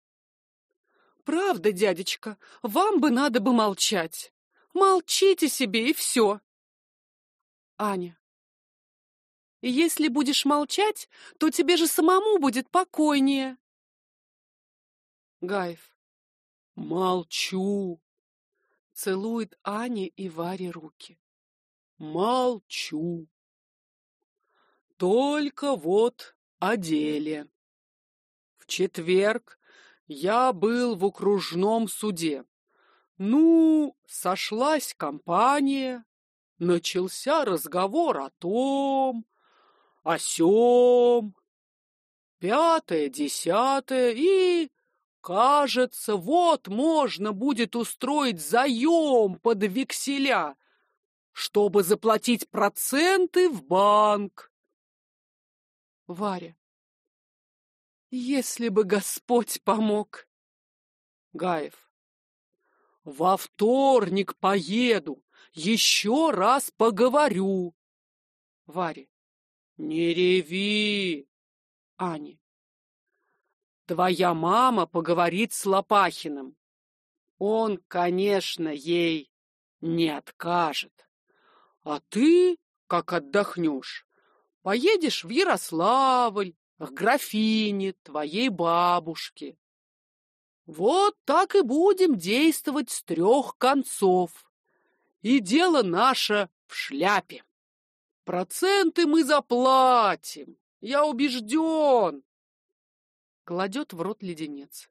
Правда, дядечка, вам бы надо бы молчать. Молчите себе и все. Аня. Если будешь молчать, то тебе же самому будет покойнее. Гаев. Молчу. Целует Ане и Варе руки. Молчу. Только вот о деле. В четверг я был в окружном суде. Ну, сошлась компания, начался разговор о том, о сём, пятое, десятое, и, кажется, вот можно будет устроить заем под векселя, чтобы заплатить проценты в банк. Варя. Если бы Господь помог. Гаев. Во вторник поеду, еще раз поговорю. Варя. Не реви. Ани. Твоя мама поговорит с Лопахиным. Он, конечно, ей не откажет. А ты, как отдохнешь, поедешь в Ярославль к графине, твоей бабушке. Вот так и будем действовать с трех концов. И дело наше в шляпе. Проценты мы заплатим, я убежден. Кладет в рот леденец.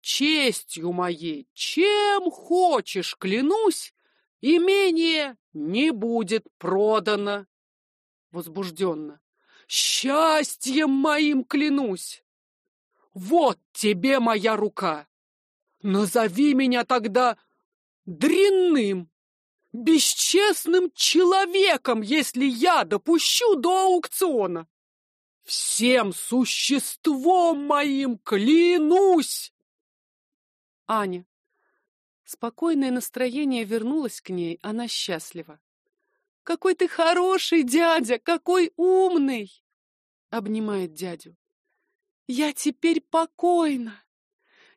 Честью моей, чем хочешь, клянусь, имение не будет продано. Возбужденно. Счастьем моим клянусь! Вот тебе моя рука! Назови меня тогда дрянным, бесчестным человеком, если я допущу до аукциона. Всем существом моим клянусь! Аня. Спокойное настроение вернулось к ней, она счастлива. Какой ты хороший, дядя, какой умный!» Обнимает дядю. «Я теперь покойна!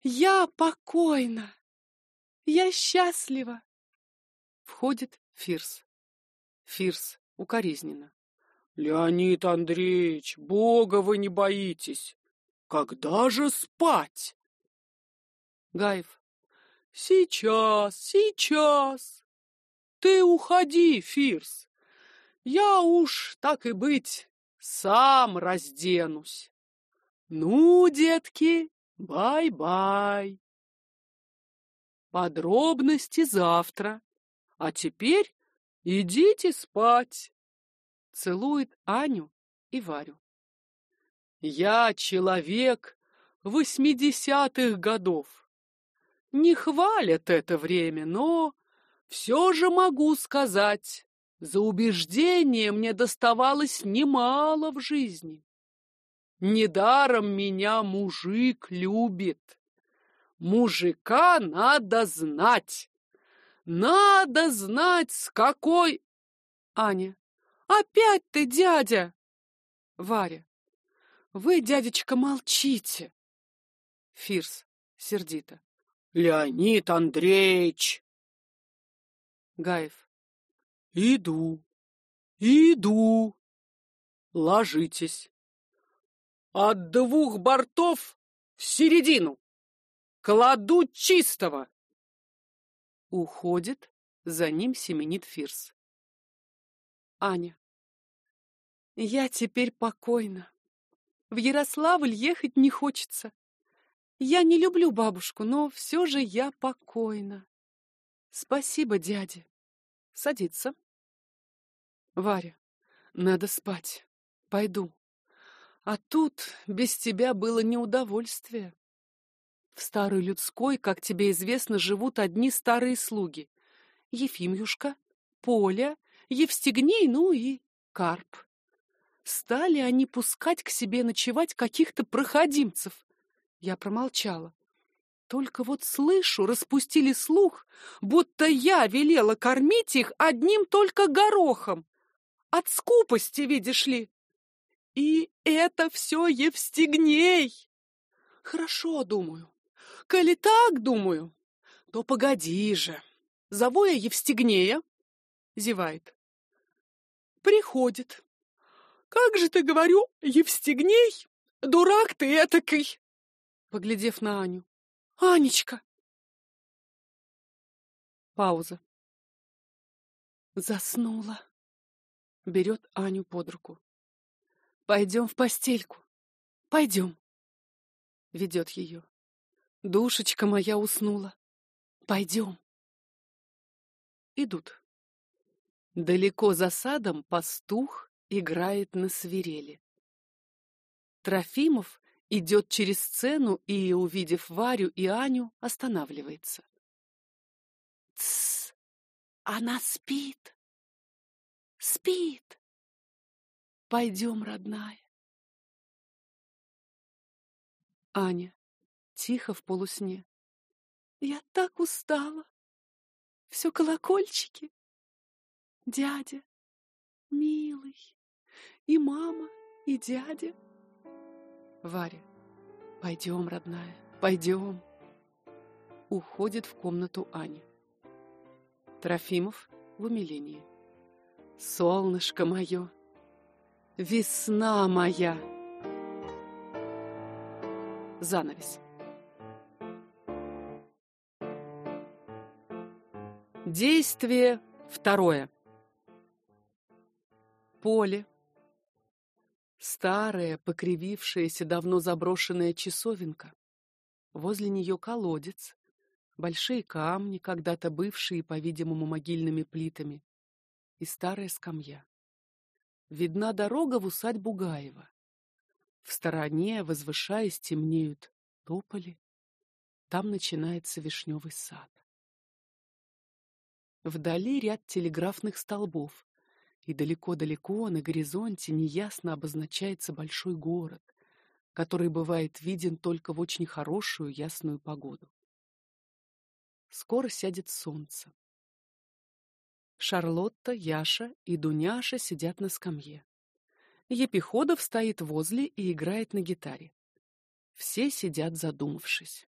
Я покойна! Я счастлива!» Входит Фирс. Фирс укоризненно. Леонид Андреевич, Бога вы не боитесь. Когда же спать? Гаев. Сейчас, сейчас. Ты уходи, Фирс. Я уж, так и быть, сам разденусь. Ну, детки, бай-бай. Подробности завтра. А теперь идите спать. Целует Аню и Варю. Я человек восьмидесятых годов. Не хвалят это время, но все же могу сказать, за убеждение мне доставалось немало в жизни. Недаром меня мужик любит. Мужика надо знать. Надо знать, с какой... Аня. Опять ты, дядя! Варя. Вы, дядечка, молчите. Фирс. Сердито. Леонид Андреевич! Гаев. Иду, иду. Ложитесь. От двух бортов в середину. Кладу чистого. Уходит, за ним семенит Фирс. Аня. Я теперь покойна. В Ярославль ехать не хочется. Я не люблю бабушку, но все же я покойна. Спасибо, дядя. Садится. Варя, надо спать. Пойду. А тут без тебя было неудовольствие. В старой людской, как тебе известно, живут одни старые слуги. Ефимюшка, Поля, Евстигней, ну и Карп. Стали они пускать к себе ночевать каких-то проходимцев. Я промолчала. Только вот слышу, распустили слух, будто я велела кормить их одним только горохом. От скупости, видишь ли. И это все Евстигней. Хорошо, думаю. Коли так, думаю, то погоди же. Зову я Евстигнея. Зевает. Приходит. Как же ты, говорю, Евстигней? Дурак ты этакой. Поглядев на Аню. Анечка! Пауза. Заснула. Берет Аню под руку. Пойдем в постельку. Пойдем. Ведет ее. Душечка моя уснула. Пойдем. Идут. Далеко за садом пастух играет на свирели. Трофимов идет через сцену и, увидев Варю и Аню, останавливается. Тсс! Она спит! Спит! Пойдем, родная. Аня, тихо в полусне. Я так устала. Все колокольчики. Дядя, милый, и мама, и дядя. Варя. Пойдем, родная, пойдем. Уходит в комнату Аня. Трофимов в умилении. Солнышко мое, весна моя. Занавес. Действие второе. Поле, Старая, покривившаяся, давно заброшенная часовенка. Возле нее колодец, большие камни, когда-то бывшие, по-видимому, могильными плитами, и старая скамья. Видна дорога в усадьбу Гаева. В стороне, возвышаясь, темнеют тополи. Там начинается вишневый сад. Вдали ряд телеграфных столбов, и далеко-далеко на горизонте неясно обозначается большой город, который бывает виден только в очень хорошую ясную погоду. Скоро сядет солнце. Шарлотта, Яша и Дуняша сидят на скамье. Епиходов стоит возле и играет на гитаре. Все сидят задумавшись.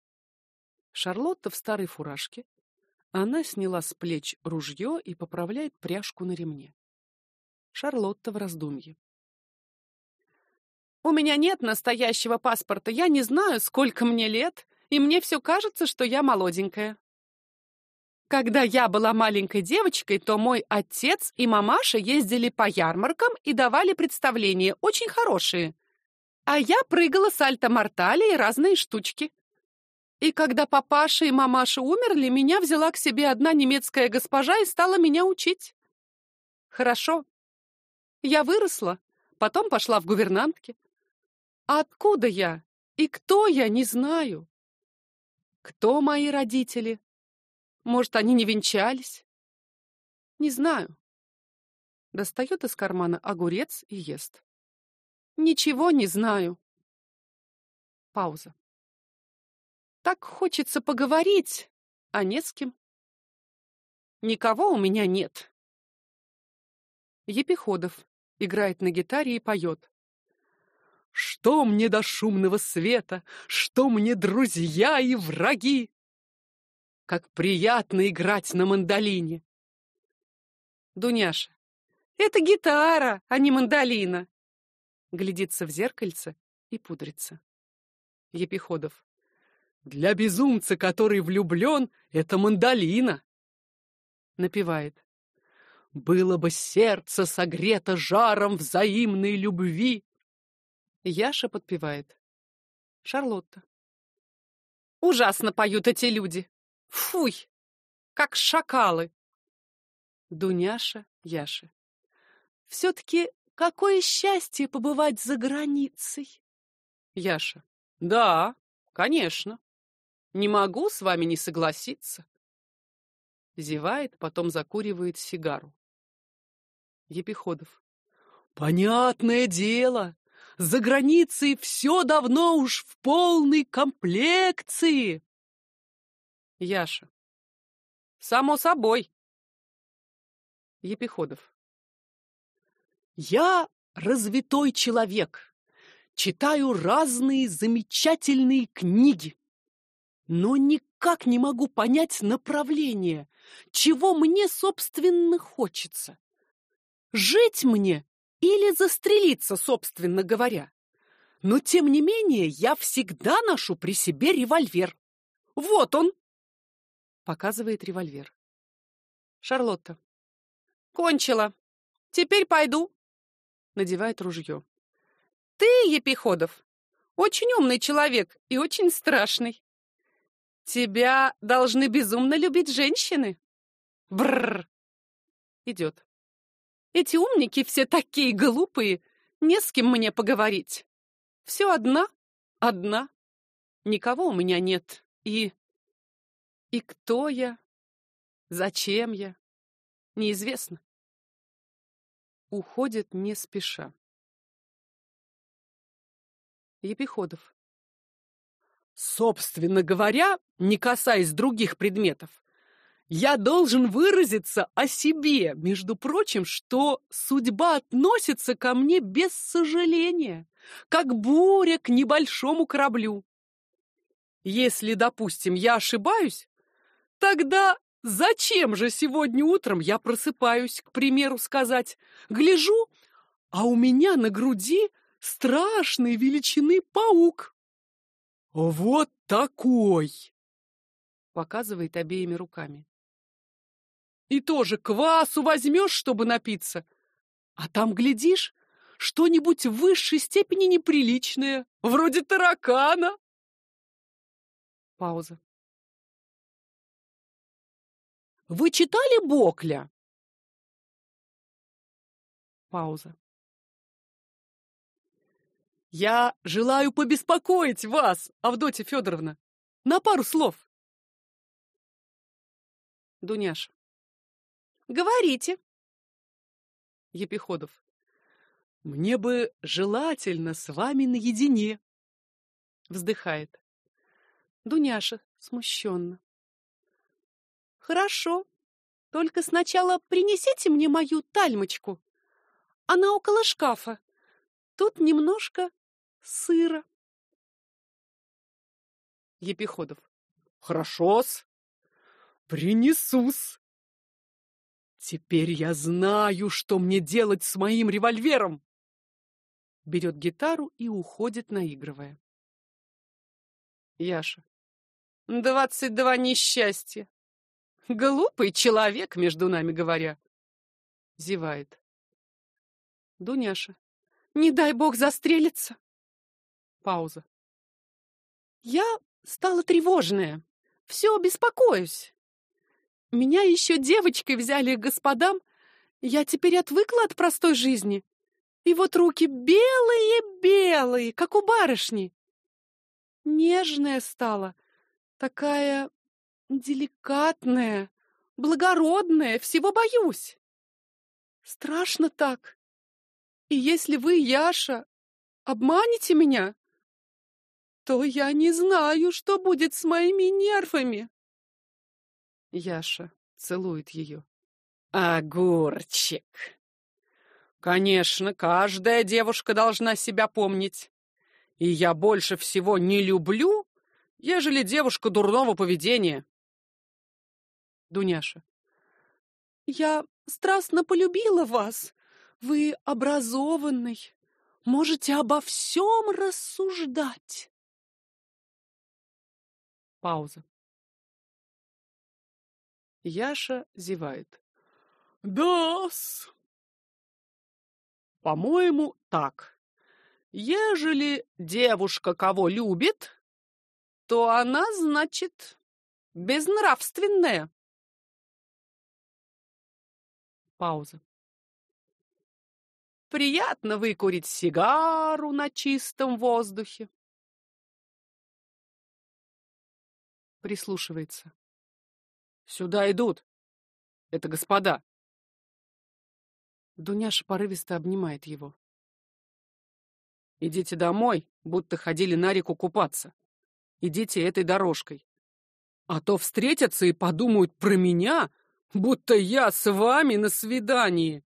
Шарлотта в старой фуражке, Она сняла с плеч ружье и поправляет пряжку на ремне. Шарлотта в раздумье. У меня нет настоящего паспорта. Я не знаю, сколько мне лет, и мне все кажется, что я молоденькая. Когда я была маленькой девочкой, то мой отец и мамаша ездили по ярмаркам и давали представления, очень хорошие. А я прыгала сальто-мортали и разные штучки. И когда папаша и мамаша умерли, меня взяла к себе одна немецкая госпожа и стала меня учить. Хорошо. Я выросла, потом пошла в гувернантки. А откуда я и кто я, не знаю. Кто мои родители? Может, они не венчались? Не знаю. Достает из кармана огурец и ест. Ничего не знаю. Пауза. Так хочется поговорить, а не с кем. Никого у меня нет. Епиходов играет на гитаре и поет. Что мне до шумного света, что мне друзья и враги? Как приятно играть на мандолине. Дуняша. Это гитара, а не мандолина. Глядится в зеркальце и пудрится. Епиходов. Для безумца, который влюблен, это мандолина. Напевает. Было бы сердце согрето жаром взаимной любви. Яша подпевает. Шарлотта. Ужасно поют эти люди. Фуй! Как шакалы. Дуняша, Яша. Все-таки какое счастье побывать за границей. Яша. Да, конечно. Не могу с вами не согласиться. Зевает, потом закуривает сигару. Епиходов. Понятное дело. За границей все давно уж в полной комплекции. Яша. Само собой. Епиходов. Я развитой человек. Читаю разные замечательные книги но никак не могу понять направление, чего мне, собственно, хочется. Жить мне или застрелиться, собственно говоря. Но, тем не менее, я всегда ношу при себе револьвер. Вот он! Показывает револьвер. Шарлотта. Кончила. Теперь пойду. Надевает ружье. Ты, Епиходов, очень умный человек и очень страшный. Тебя должны безумно любить женщины. Бррр. Идет. Эти умники все такие глупые, не с кем мне поговорить. Все одна, одна. Никого у меня нет. И... И кто я? Зачем я? Неизвестно. Уходит не спеша. Епиходов. Собственно говоря, не касаясь других предметов, я должен выразиться о себе, между прочим, что судьба относится ко мне без сожаления, как буря к небольшому кораблю. Если, допустим, я ошибаюсь, тогда зачем же сегодня утром я просыпаюсь, к примеру, сказать, гляжу, а у меня на груди страшной величины паук. Вот такой! Показывает обеими руками. И тоже квасу возьмешь, чтобы напиться. А там, глядишь, что-нибудь в высшей степени неприличное, вроде таракана. Пауза. Вы читали Бокля? Пауза. Я желаю побеспокоить вас, Авдотья Федоровна, на пару слов. Дуняша. Говорите. Епиходов. Мне бы желательно с вами наедине. Вздыхает. Дуняша смущенно. Хорошо. Только сначала принесите мне мою тальмочку. Она около шкафа. Тут немножко сыра. Епиходов. Хорошо-с. Принесус. Теперь я знаю, что мне делать с моим револьвером. Берет гитару и уходит, наигрывая. Яша. Двадцать два несчастья. Глупый человек, между нами говоря. Зевает. Дуняша. Не дай бог застрелиться. Пауза. Я стала тревожная. Все беспокоюсь. Меня еще девочкой взяли к господам. Я теперь отвыкла от простой жизни. И вот руки белые-белые, как у барышни. Нежная стала, такая деликатная, благородная, всего боюсь. Страшно так. И если вы, Яша, обманете меня, то я не знаю, что будет с моими нервами. Яша целует ее. Огурчик. Конечно, каждая девушка должна себя помнить. И я больше всего не люблю, ежели девушка дурного поведения. Дуняша. Я страстно полюбила вас. Вы образованный, можете обо всем рассуждать. Пауза. Яша зевает. Да-с. По-моему, так. Ежели девушка кого любит, то она, значит, безнравственная. Пауза. Приятно выкурить сигару на чистом воздухе. Прислушивается. Сюда идут. Это господа. Дуняша порывисто обнимает его. Идите домой, будто ходили на реку купаться. Идите этой дорожкой. А то встретятся и подумают про меня, будто я с вами на свидании.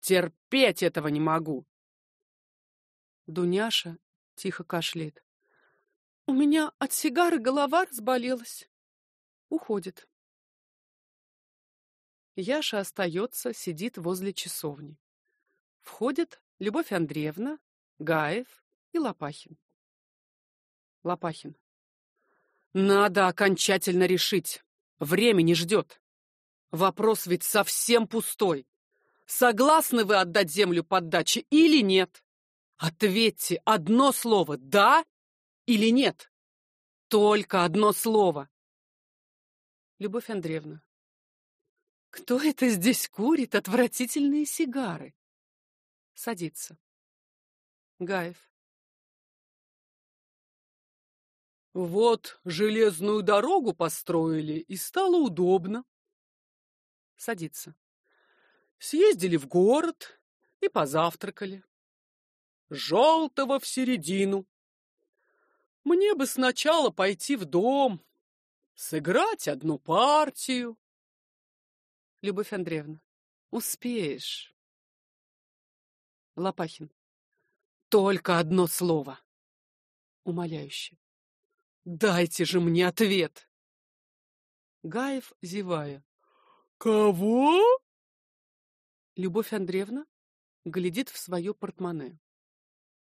Терпеть этого не могу. Дуняша тихо кашляет. У меня от сигары голова разболелась. Уходит. Яша остается, сидит возле часовни. Входят Любовь Андреевна, Гаев и Лопахин. Лопахин. Надо окончательно решить. Время не ждет. Вопрос ведь совсем пустой. Согласны вы отдать землю под дачи или нет? Ответьте одно слово «да» или «нет». Только одно слово. Любовь Андреевна. Кто это здесь курит отвратительные сигары? Садится. Гаев. Вот железную дорогу построили, и стало удобно. Садится. Съездили в город и позавтракали. Желтого в середину. Мне бы сначала пойти в дом, сыграть одну партию. Любовь Андреевна. Успеешь. Лопахин. Только одно слово. Умоляюще. Дайте же мне ответ. Гаев, зевая. Кого? Любовь Андреевна глядит в свое портмоне.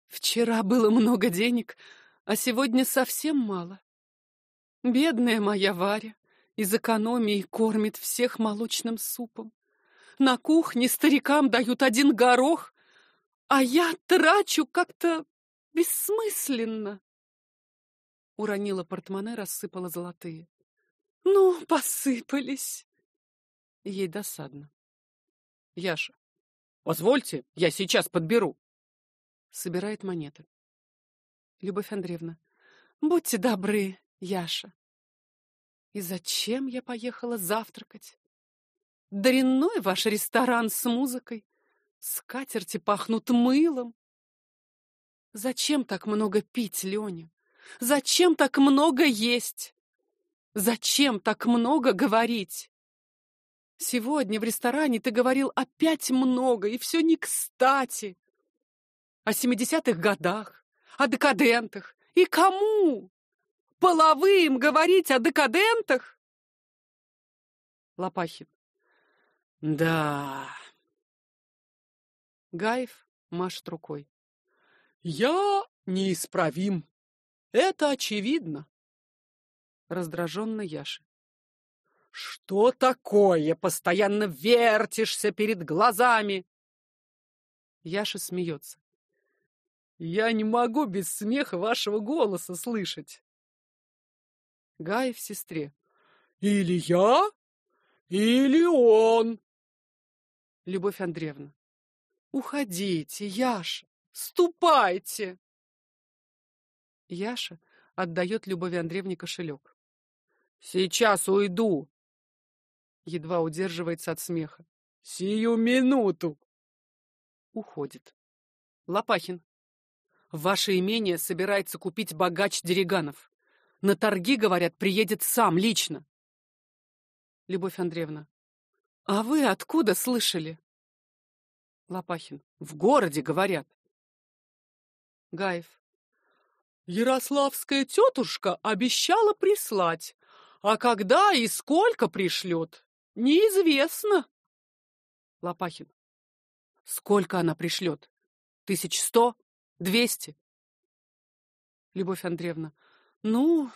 Вчера было много денег, а сегодня совсем мало. Бедная моя Варя из экономии кормит всех молочным супом. На кухне старикам дают один горох, а я трачу как-то бессмысленно. Уронила портмоне, рассыпала золотые. Ну, посыпались. Ей досадно. Яша. Позвольте, я сейчас подберу. Собирает монеты. Любовь Андреевна. Будьте добры, Яша. И зачем я поехала завтракать? Дрянной ваш ресторан с музыкой. Скатерти пахнут мылом. Зачем так много пить, Леня? Зачем так много есть? Зачем так много говорить? Сегодня в ресторане ты говорил опять много, и все не кстати. О семидесятых годах, о декадентах. И кому? Половым говорить о декадентах? Лопахин. Да. Гаев машет рукой. Я неисправим. Это очевидно. Раздраженно Яша. Что такое? Постоянно вертишься перед глазами. Яша смеется. Я не могу без смеха вашего голоса слышать. Гаев сестре. Или я, или он. Любовь Андреевна. Уходите, Яша, ступайте. Яша отдает Любови Андреевне кошелек. Сейчас уйду. Едва удерживается от смеха. Сию минуту. Уходит. Лопахин. Ваше имение собирается купить богач Дереганов. На торги, говорят, приедет сам лично. Любовь Андреевна. А вы откуда слышали? Лопахин. В городе, говорят. Гаев. Ярославская тетушка обещала прислать, а когда и сколько пришлет, неизвестно. Лопахин. Сколько она пришлет? Тысяч сто? Двести? Любовь Андреевна. Ну,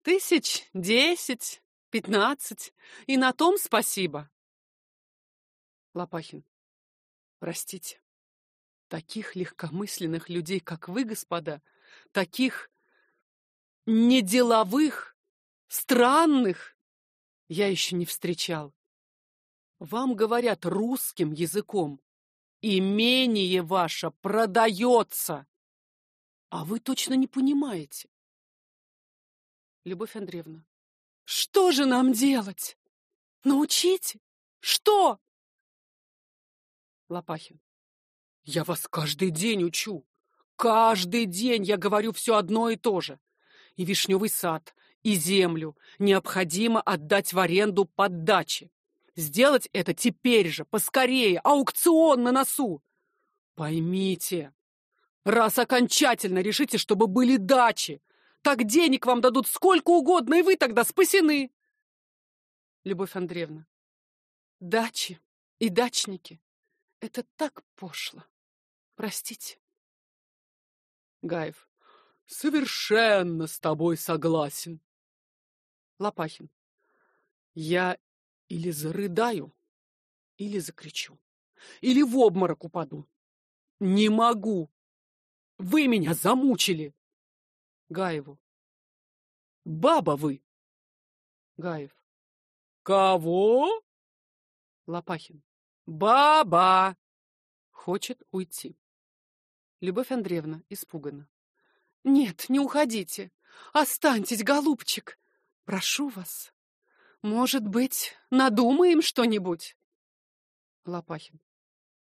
тысяч десять, пятнадцать. И на том спасибо. Лопахин. Простите. Таких легкомысленных людей, как вы, господа, таких неделовых, странных, я еще не встречал. Вам говорят русским языком. Имение ваше продается. А вы точно не понимаете. Любовь Андреевна. Что же нам делать? Научите? Что? Лопахин. Я вас каждый день учу. Каждый день я говорю все одно и то же. И вишневый сад, и землю необходимо отдать в аренду под дачи. Сделать это теперь же, поскорее, аукцион на носу. Поймите, раз окончательно решите, чтобы были дачи, так денег вам дадут сколько угодно, и вы тогда спасены. Любовь Андреевна, дачи и дачники — это так пошло. Простите. Гаев. Совершенно с тобой согласен. Лопахин. Я или зарыдаю, или закричу, или в обморок упаду. Не могу. Вы меня замучили. Гаеву. Баба вы. Гаев. Кого? Лопахин. Баба. Хочет уйти. Любовь Андреевна испугана. Нет, не уходите. Останьтесь, голубчик. Прошу вас. Может быть, надумаем что-нибудь? Лопахин.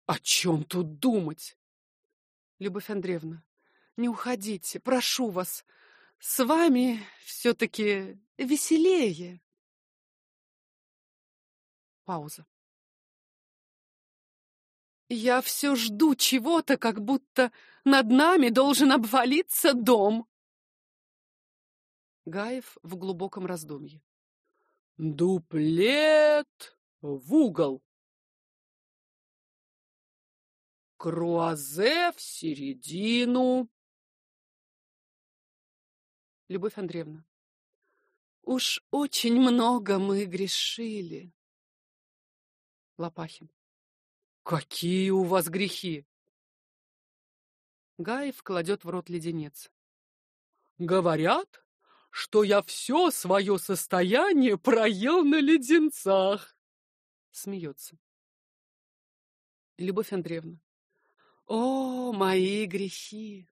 О чем тут думать? Любовь Андреевна. Не уходите, прошу вас. С вами все-таки веселее. Пауза. Я все жду чего-то, как будто над нами должен обвалиться дом. Гаев в глубоком раздумье. Дуплет в угол. Круазе в середину. Любовь Андреевна. Уж очень много мы грешили. Лопахин. Какие у вас грехи? Гаев кладет в рот леденец. Говорят, что я все свое состояние проел на леденцах. Смеется. Любовь Андреевна. О, мои грехи!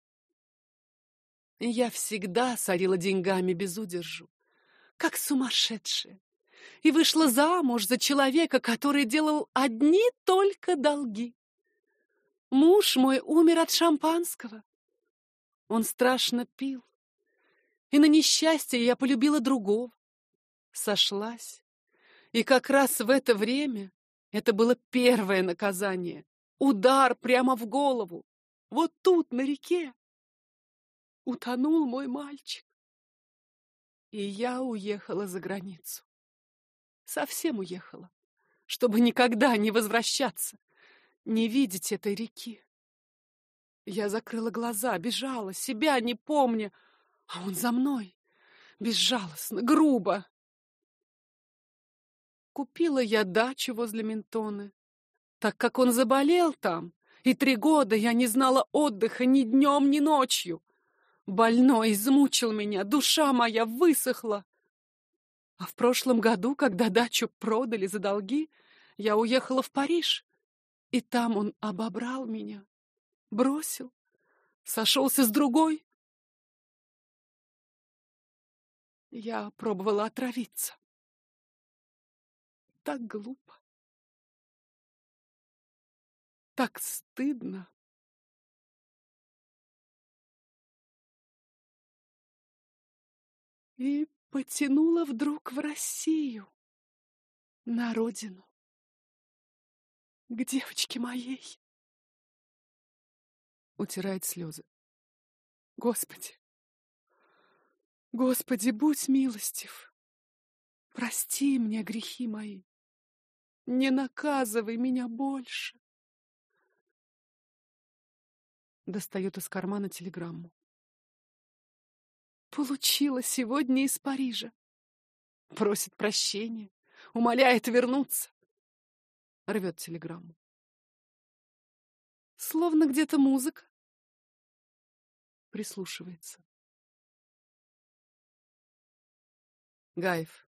Я всегда сорила деньгами без удержу, как сумасшедшая, и вышла замуж за человека, который делал одни только долги. Муж мой умер от шампанского. Он страшно пил, и на несчастье я полюбила другого. Сошлась. И как раз в это время это было первое наказание. Удар прямо в голову. Вот тут, на реке. Утонул мой мальчик. И я уехала за границу. Совсем уехала, чтобы никогда не возвращаться, не видеть этой реки. Я закрыла глаза, бежала, себя не помня, а он за мной, безжалостно, грубо. Купила я дачу возле Ментоны, так как он заболел там, и три года я не знала отдыха ни днем, ни ночью. Больной измучил меня, душа моя высохла. А в прошлом году, когда дачу продали за долги, я уехала в Париж, и там он обобрал меня, бросил, сошелся с другой. Я пробовала отравиться. Так глупо. Так стыдно. И потянула вдруг в Россию, на родину, к девочке моей. Утирает слезы. Господи, Господи, будь милостив. Прости мне грехи мои. Не наказывай меня больше достает из кармана телеграмму. Получила сегодня из Парижа. Просит прощения, умоляет вернуться. Рвет телеграмму. Словно где-то музыка. Прислушивается. Гаев.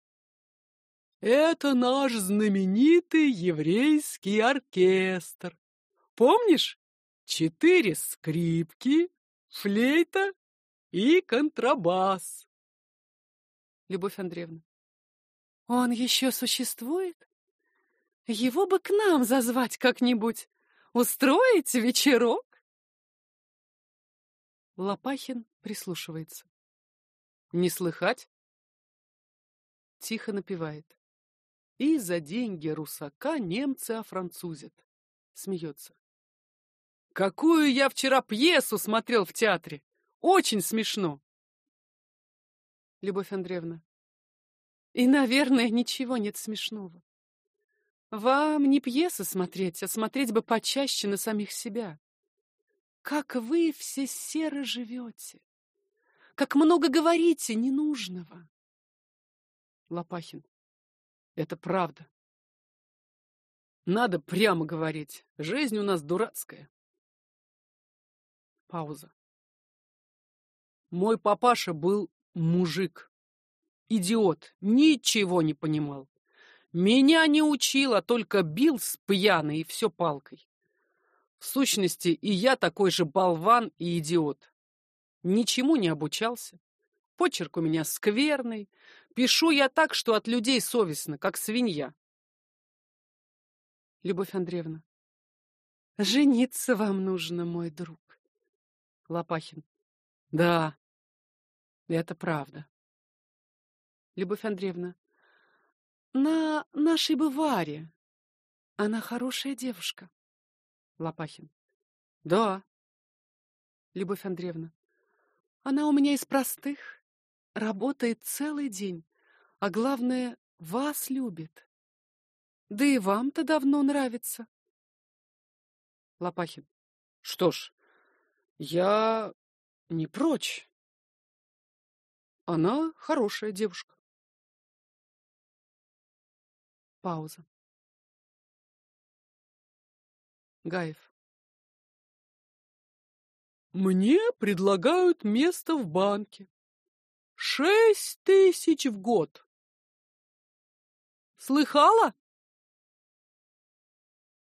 Это наш знаменитый еврейский оркестр. Помнишь? четыре скрипки, флейта и контрабас. Любовь Андреевна. Он еще существует? Его бы к нам зазвать как-нибудь. Устроить вечерок? Лопахин прислушивается. Не слыхать? Тихо напевает. И за деньги русака немцы офранцузят. Смеется. Какую я вчера пьесу смотрел в театре! Очень смешно. Любовь Андреевна. И, наверное, ничего нет смешного. Вам не пьесы смотреть, а смотреть бы почаще на самих себя. Как вы все серо живете. Как много говорите ненужного. Лопахин. Это правда. Надо прямо говорить. Жизнь у нас дурацкая. Пауза. Мой папаша был мужик. Идиот, ничего не понимал. Меня не учил, а только бил с пьяной и все палкой. В сущности, и я такой же болван и идиот. Ничему не обучался. Почерк у меня скверный. Пишу я так, что от людей совестно, как свинья. Любовь Андреевна, жениться вам нужно, мой друг. Лопахин. Да, это правда. Любовь Андреевна. На нашей бы Варе. Она хорошая девушка. Лопахин. Да. Любовь Андреевна. Она у меня из простых. Работает целый день. А главное, вас любит. Да и вам-то давно нравится. Лопахин. Что ж, я не прочь. Она хорошая девушка. Пауза. Гаев. Мне предлагают место в банке. Шесть тысяч в год. Слыхала?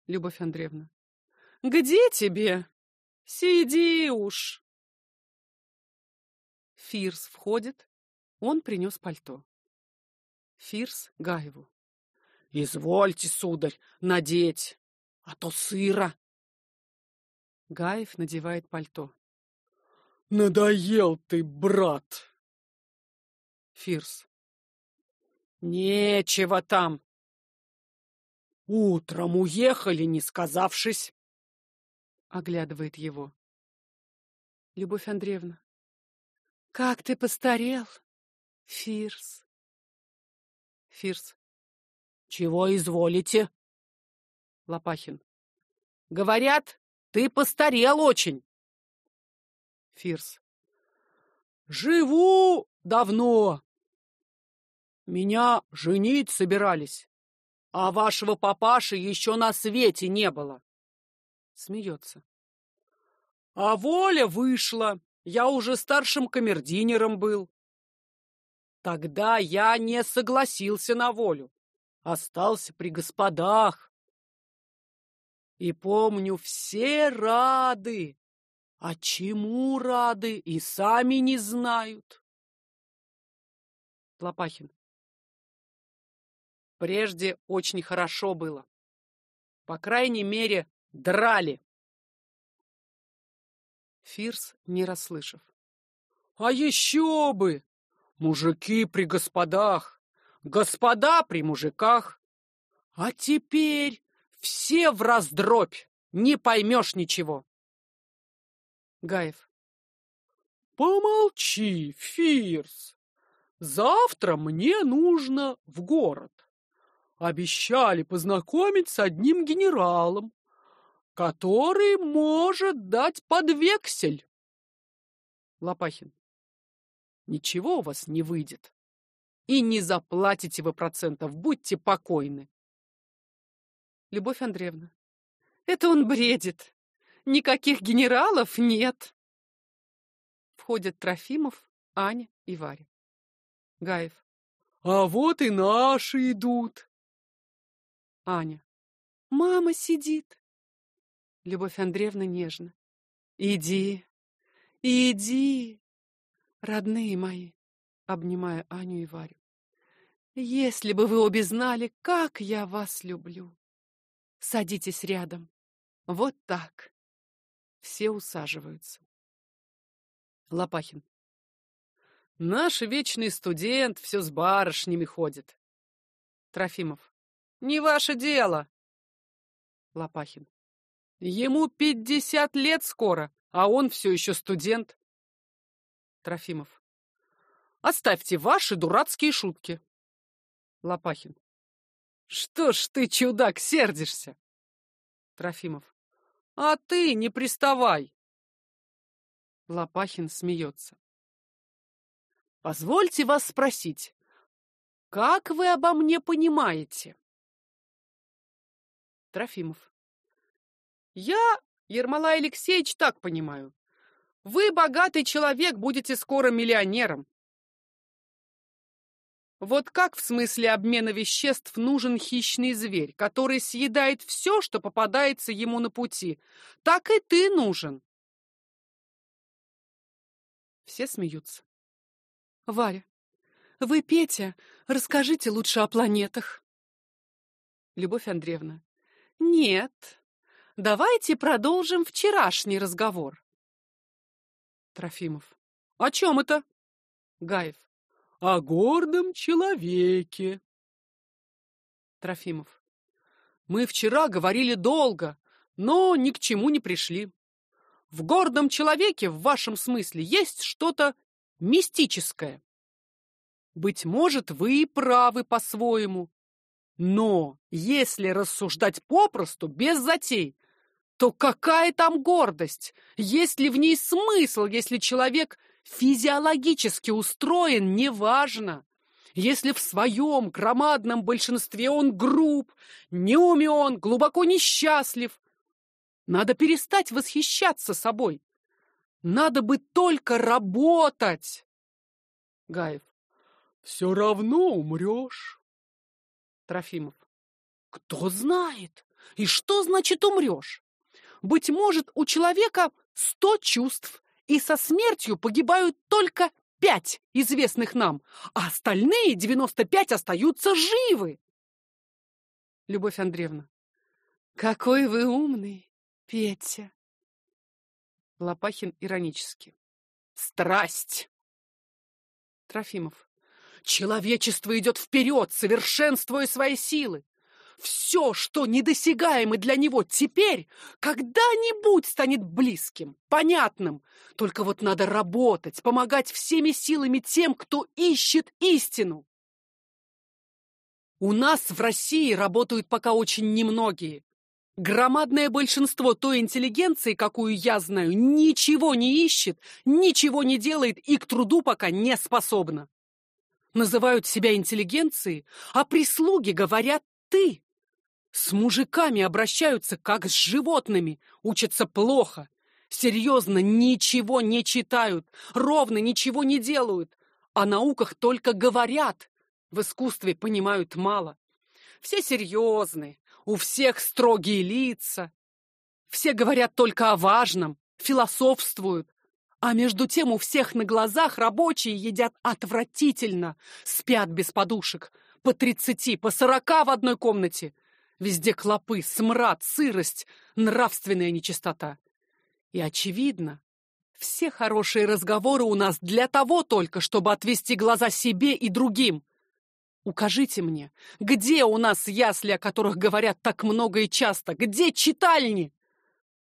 Любовь Андреевна. Где тебе? Сиди уж. Фирс входит. Он принес пальто. Фирс Гаеву. Извольте, сударь, надеть, а то сыро. Гаев надевает пальто. Надоел ты, брат. Фирс. Нечего там. Утром уехали, не сказавшись оглядывает его. Любовь Андреевна. Как ты постарел, Фирс. Фирс. Чего изволите? Лопахин. Говорят, ты постарел очень. Фирс. Живу давно. Меня женить собирались, а вашего папаши еще на свете не было. Смеется. А воля вышла. Я уже старшим камердинером был. Тогда я не согласился на волю. Остался при господах. И помню, все рады. А чему рады, и сами не знают. Лопахин. Прежде очень хорошо было. По крайней мере, драли. Фирс, не расслышав. А еще бы! Мужики при господах, господа при мужиках. А теперь все в раздробь, не поймешь ничего. Гаев. Помолчи, Фирс. Завтра мне нужно в город. Обещали познакомить с одним генералом, который может дать под вексель. Лопахин. Ничего у вас не выйдет. И не заплатите вы процентов, будьте покойны. Любовь Андреевна. Это он бредит. Никаких генералов нет. Входят Трофимов, Аня и Варя. Гаев. А вот и наши идут. Аня. Мама сидит. Любовь Андреевна нежно. Иди, иди, родные мои, обнимая Аню и Варю. Если бы вы обе знали, как я вас люблю. Садитесь рядом. Вот так. Все усаживаются. Лопахин. Наш вечный студент все с барышнями ходит. Трофимов. Не ваше дело. Лопахин. Ему пятьдесят лет скоро, а он все еще студент. Трофимов. Оставьте ваши дурацкие шутки. Лопахин. Что ж ты, чудак, сердишься? Трофимов. А ты не приставай. Лопахин смеется. Позвольте вас спросить, как вы обо мне понимаете? Трофимов. Я, Ермолай Алексеевич, так понимаю. Вы богатый человек, будете скоро миллионером. Вот как в смысле обмена веществ нужен хищный зверь, который съедает все, что попадается ему на пути, так и ты нужен. Все смеются. Варя, вы, Петя, расскажите лучше о планетах. Любовь Андреевна. Нет. Давайте продолжим вчерашний разговор. Трофимов. О чем это? Гаев о гордом человеке. Трофимов. Мы вчера говорили долго, но ни к чему не пришли. В гордом человеке, в вашем смысле, есть что-то мистическое. Быть может, вы и правы по-своему. Но если рассуждать попросту, без затей, то какая там гордость? Есть ли в ней смысл, если человек физиологически устроен, неважно. Если в своем громадном большинстве он груб, не умен, глубоко несчастлив, надо перестать восхищаться собой. Надо бы только работать. Гаев. Все равно умрешь. Трофимов. Кто знает? И что значит умрешь? Быть может, у человека сто чувств, и со смертью погибают только пять известных нам, а остальные девяносто пять остаются живы. Любовь Андреевна. Какой вы умный, Петя. Лопахин иронически. Страсть. Трофимов. Человечество идет вперед, совершенствуя свои силы. Все, что недосягаемо для него теперь, когда-нибудь станет близким, понятным. Только вот надо работать, помогать всеми силами тем, кто ищет истину. У нас в России работают пока очень немногие. Громадное большинство той интеллигенции, какую я знаю, ничего не ищет, ничего не делает и к труду пока не способна. Называют себя интеллигенцией, а прислуги говорят «ты». С мужиками обращаются как с животными, учатся плохо. Серьезно, ничего не читают, ровно ничего не делают. О науках только говорят, в искусстве понимают мало. Все серьезные, у всех строгие лица. Все говорят только о важном, философствуют. А между тем у всех на глазах рабочие едят отвратительно, спят без подушек, по тридцати, по сорока в одной комнате. Везде клопы, смрад, сырость, нравственная нечистота. И очевидно, все хорошие разговоры у нас для того только, чтобы отвести глаза себе и другим. Укажите мне, где у нас ясли, о которых говорят так много и часто? Где читальни?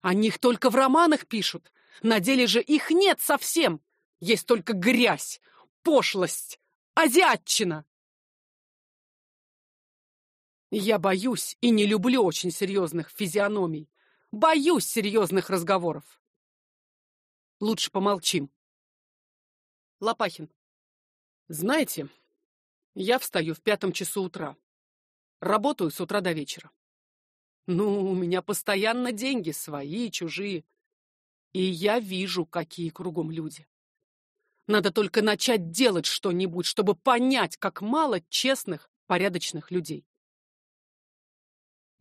О них только в романах пишут. На деле же их нет совсем. Есть только грязь, пошлость, азиатчина. Я боюсь и не люблю очень серьезных физиономий. Боюсь серьезных разговоров. Лучше помолчим. Лопахин. Знаете, я встаю в пятом часу утра. Работаю с утра до вечера. Ну, у меня постоянно деньги, свои, чужие. И я вижу, какие кругом люди. Надо только начать делать что-нибудь, чтобы понять, как мало честных, порядочных людей.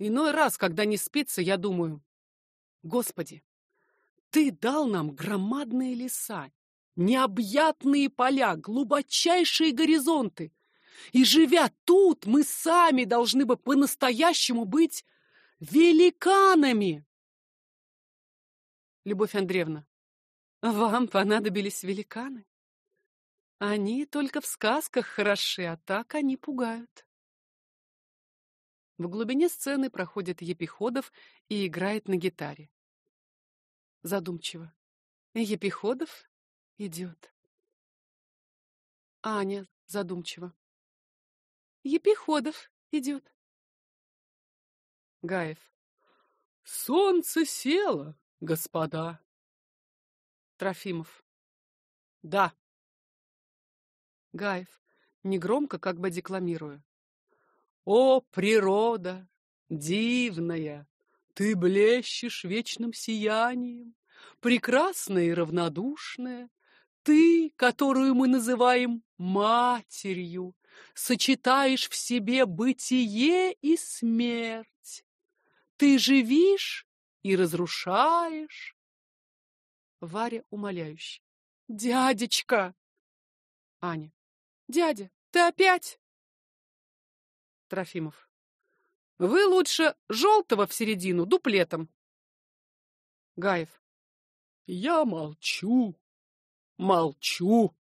Иной раз, когда не спится, я думаю, Господи, Ты дал нам громадные леса, необъятные поля, глубочайшие горизонты. И живя тут, мы сами должны бы по-настоящему быть великанами. Любовь Андреевна, вам понадобились великаны? Они только в сказках хороши, а так они пугают. В глубине сцены проходит Епиходов и играет на гитаре. Задумчиво. Епиходов идет. Аня задумчиво. Епиходов идет. Гаев. Солнце село, господа. Трофимов. Да. Гаев. Негромко, как бы декламируя. О, природа, дивная, ты блещешь вечным сиянием, прекрасная и равнодушная, ты, которую мы называем матерью, сочетаешь в себе бытие и смерть. Ты живишь и разрушаешь. Варя умоляюще. Дядечка! Аня. Дядя, ты опять? Трофимов. Вы лучше желтого в середину дуплетом. Гаев. Я молчу, молчу.